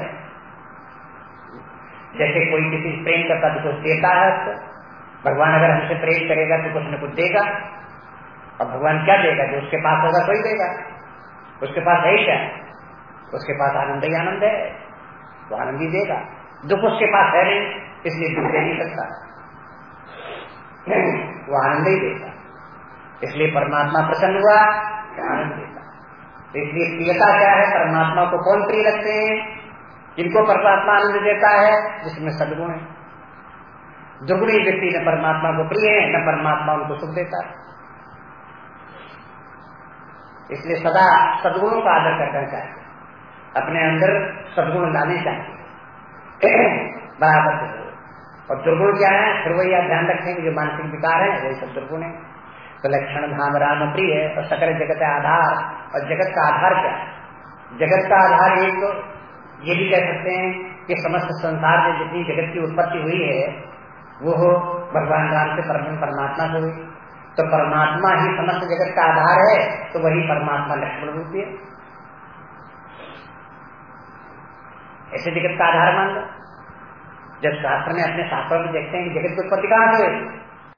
जैसे कोई किसी प्रेम का पद को देता है भगवान अगर हमसे प्रेम करेगा तो कुछ न कुछ देगा। और भगवान क्या देगा? जो उसके पास होगा कोई देगा। उसके पास है क्या? उसके पास आनंद ही आनंद है। तो आनंद ही देगा। दुख उसके पास है नहीं, इसलिए दुख दे नहीं सकता। वो आनंद ही देगा। इसलिए परमात्मा प्रसन्न हुआ, आनंद देगा। तो इसलिए प्रियता क्या है? परमात्मा को कौन प्रिय रखते हैं? जिनको परमात्मा आनंद देता है जिसमें सदगुण है। दुगुणी व्यक्ति न परमात्मा को प्रिय है, न परमात्मा उनको सुख देता है। इसलिए सदा सदगुणों का आदर करना चाहिए। अपने अंदर सदगुण लाने चाहिए। बराबर से। और दुर्गुण क्या है? फिर वही आप ध्यान रखेंगे, जो मानसिक विकार है, वही सब दुर्गुण है। तो लक्षण धाम राम प्रिय है, और सकल जगत आधार। और जगत का आधार क्या है? जगत का आधार एक तो ये भी कह सकते हैं कि समस्त संसार में जितनी जगत की उत्पत्ति हुई है वो हो, भगवान राम से परम परमात्मा से हुई। तो परमात्मा ही समस्त जगत का आधार है तो वही परमात्मा लक्ष्मण रूप है ऐसे जगत का आधार मान लो। जब शास्त्र में अपने शास्त्रों में देखते हैं जगत की उत्पत्ति कहाँ से हुई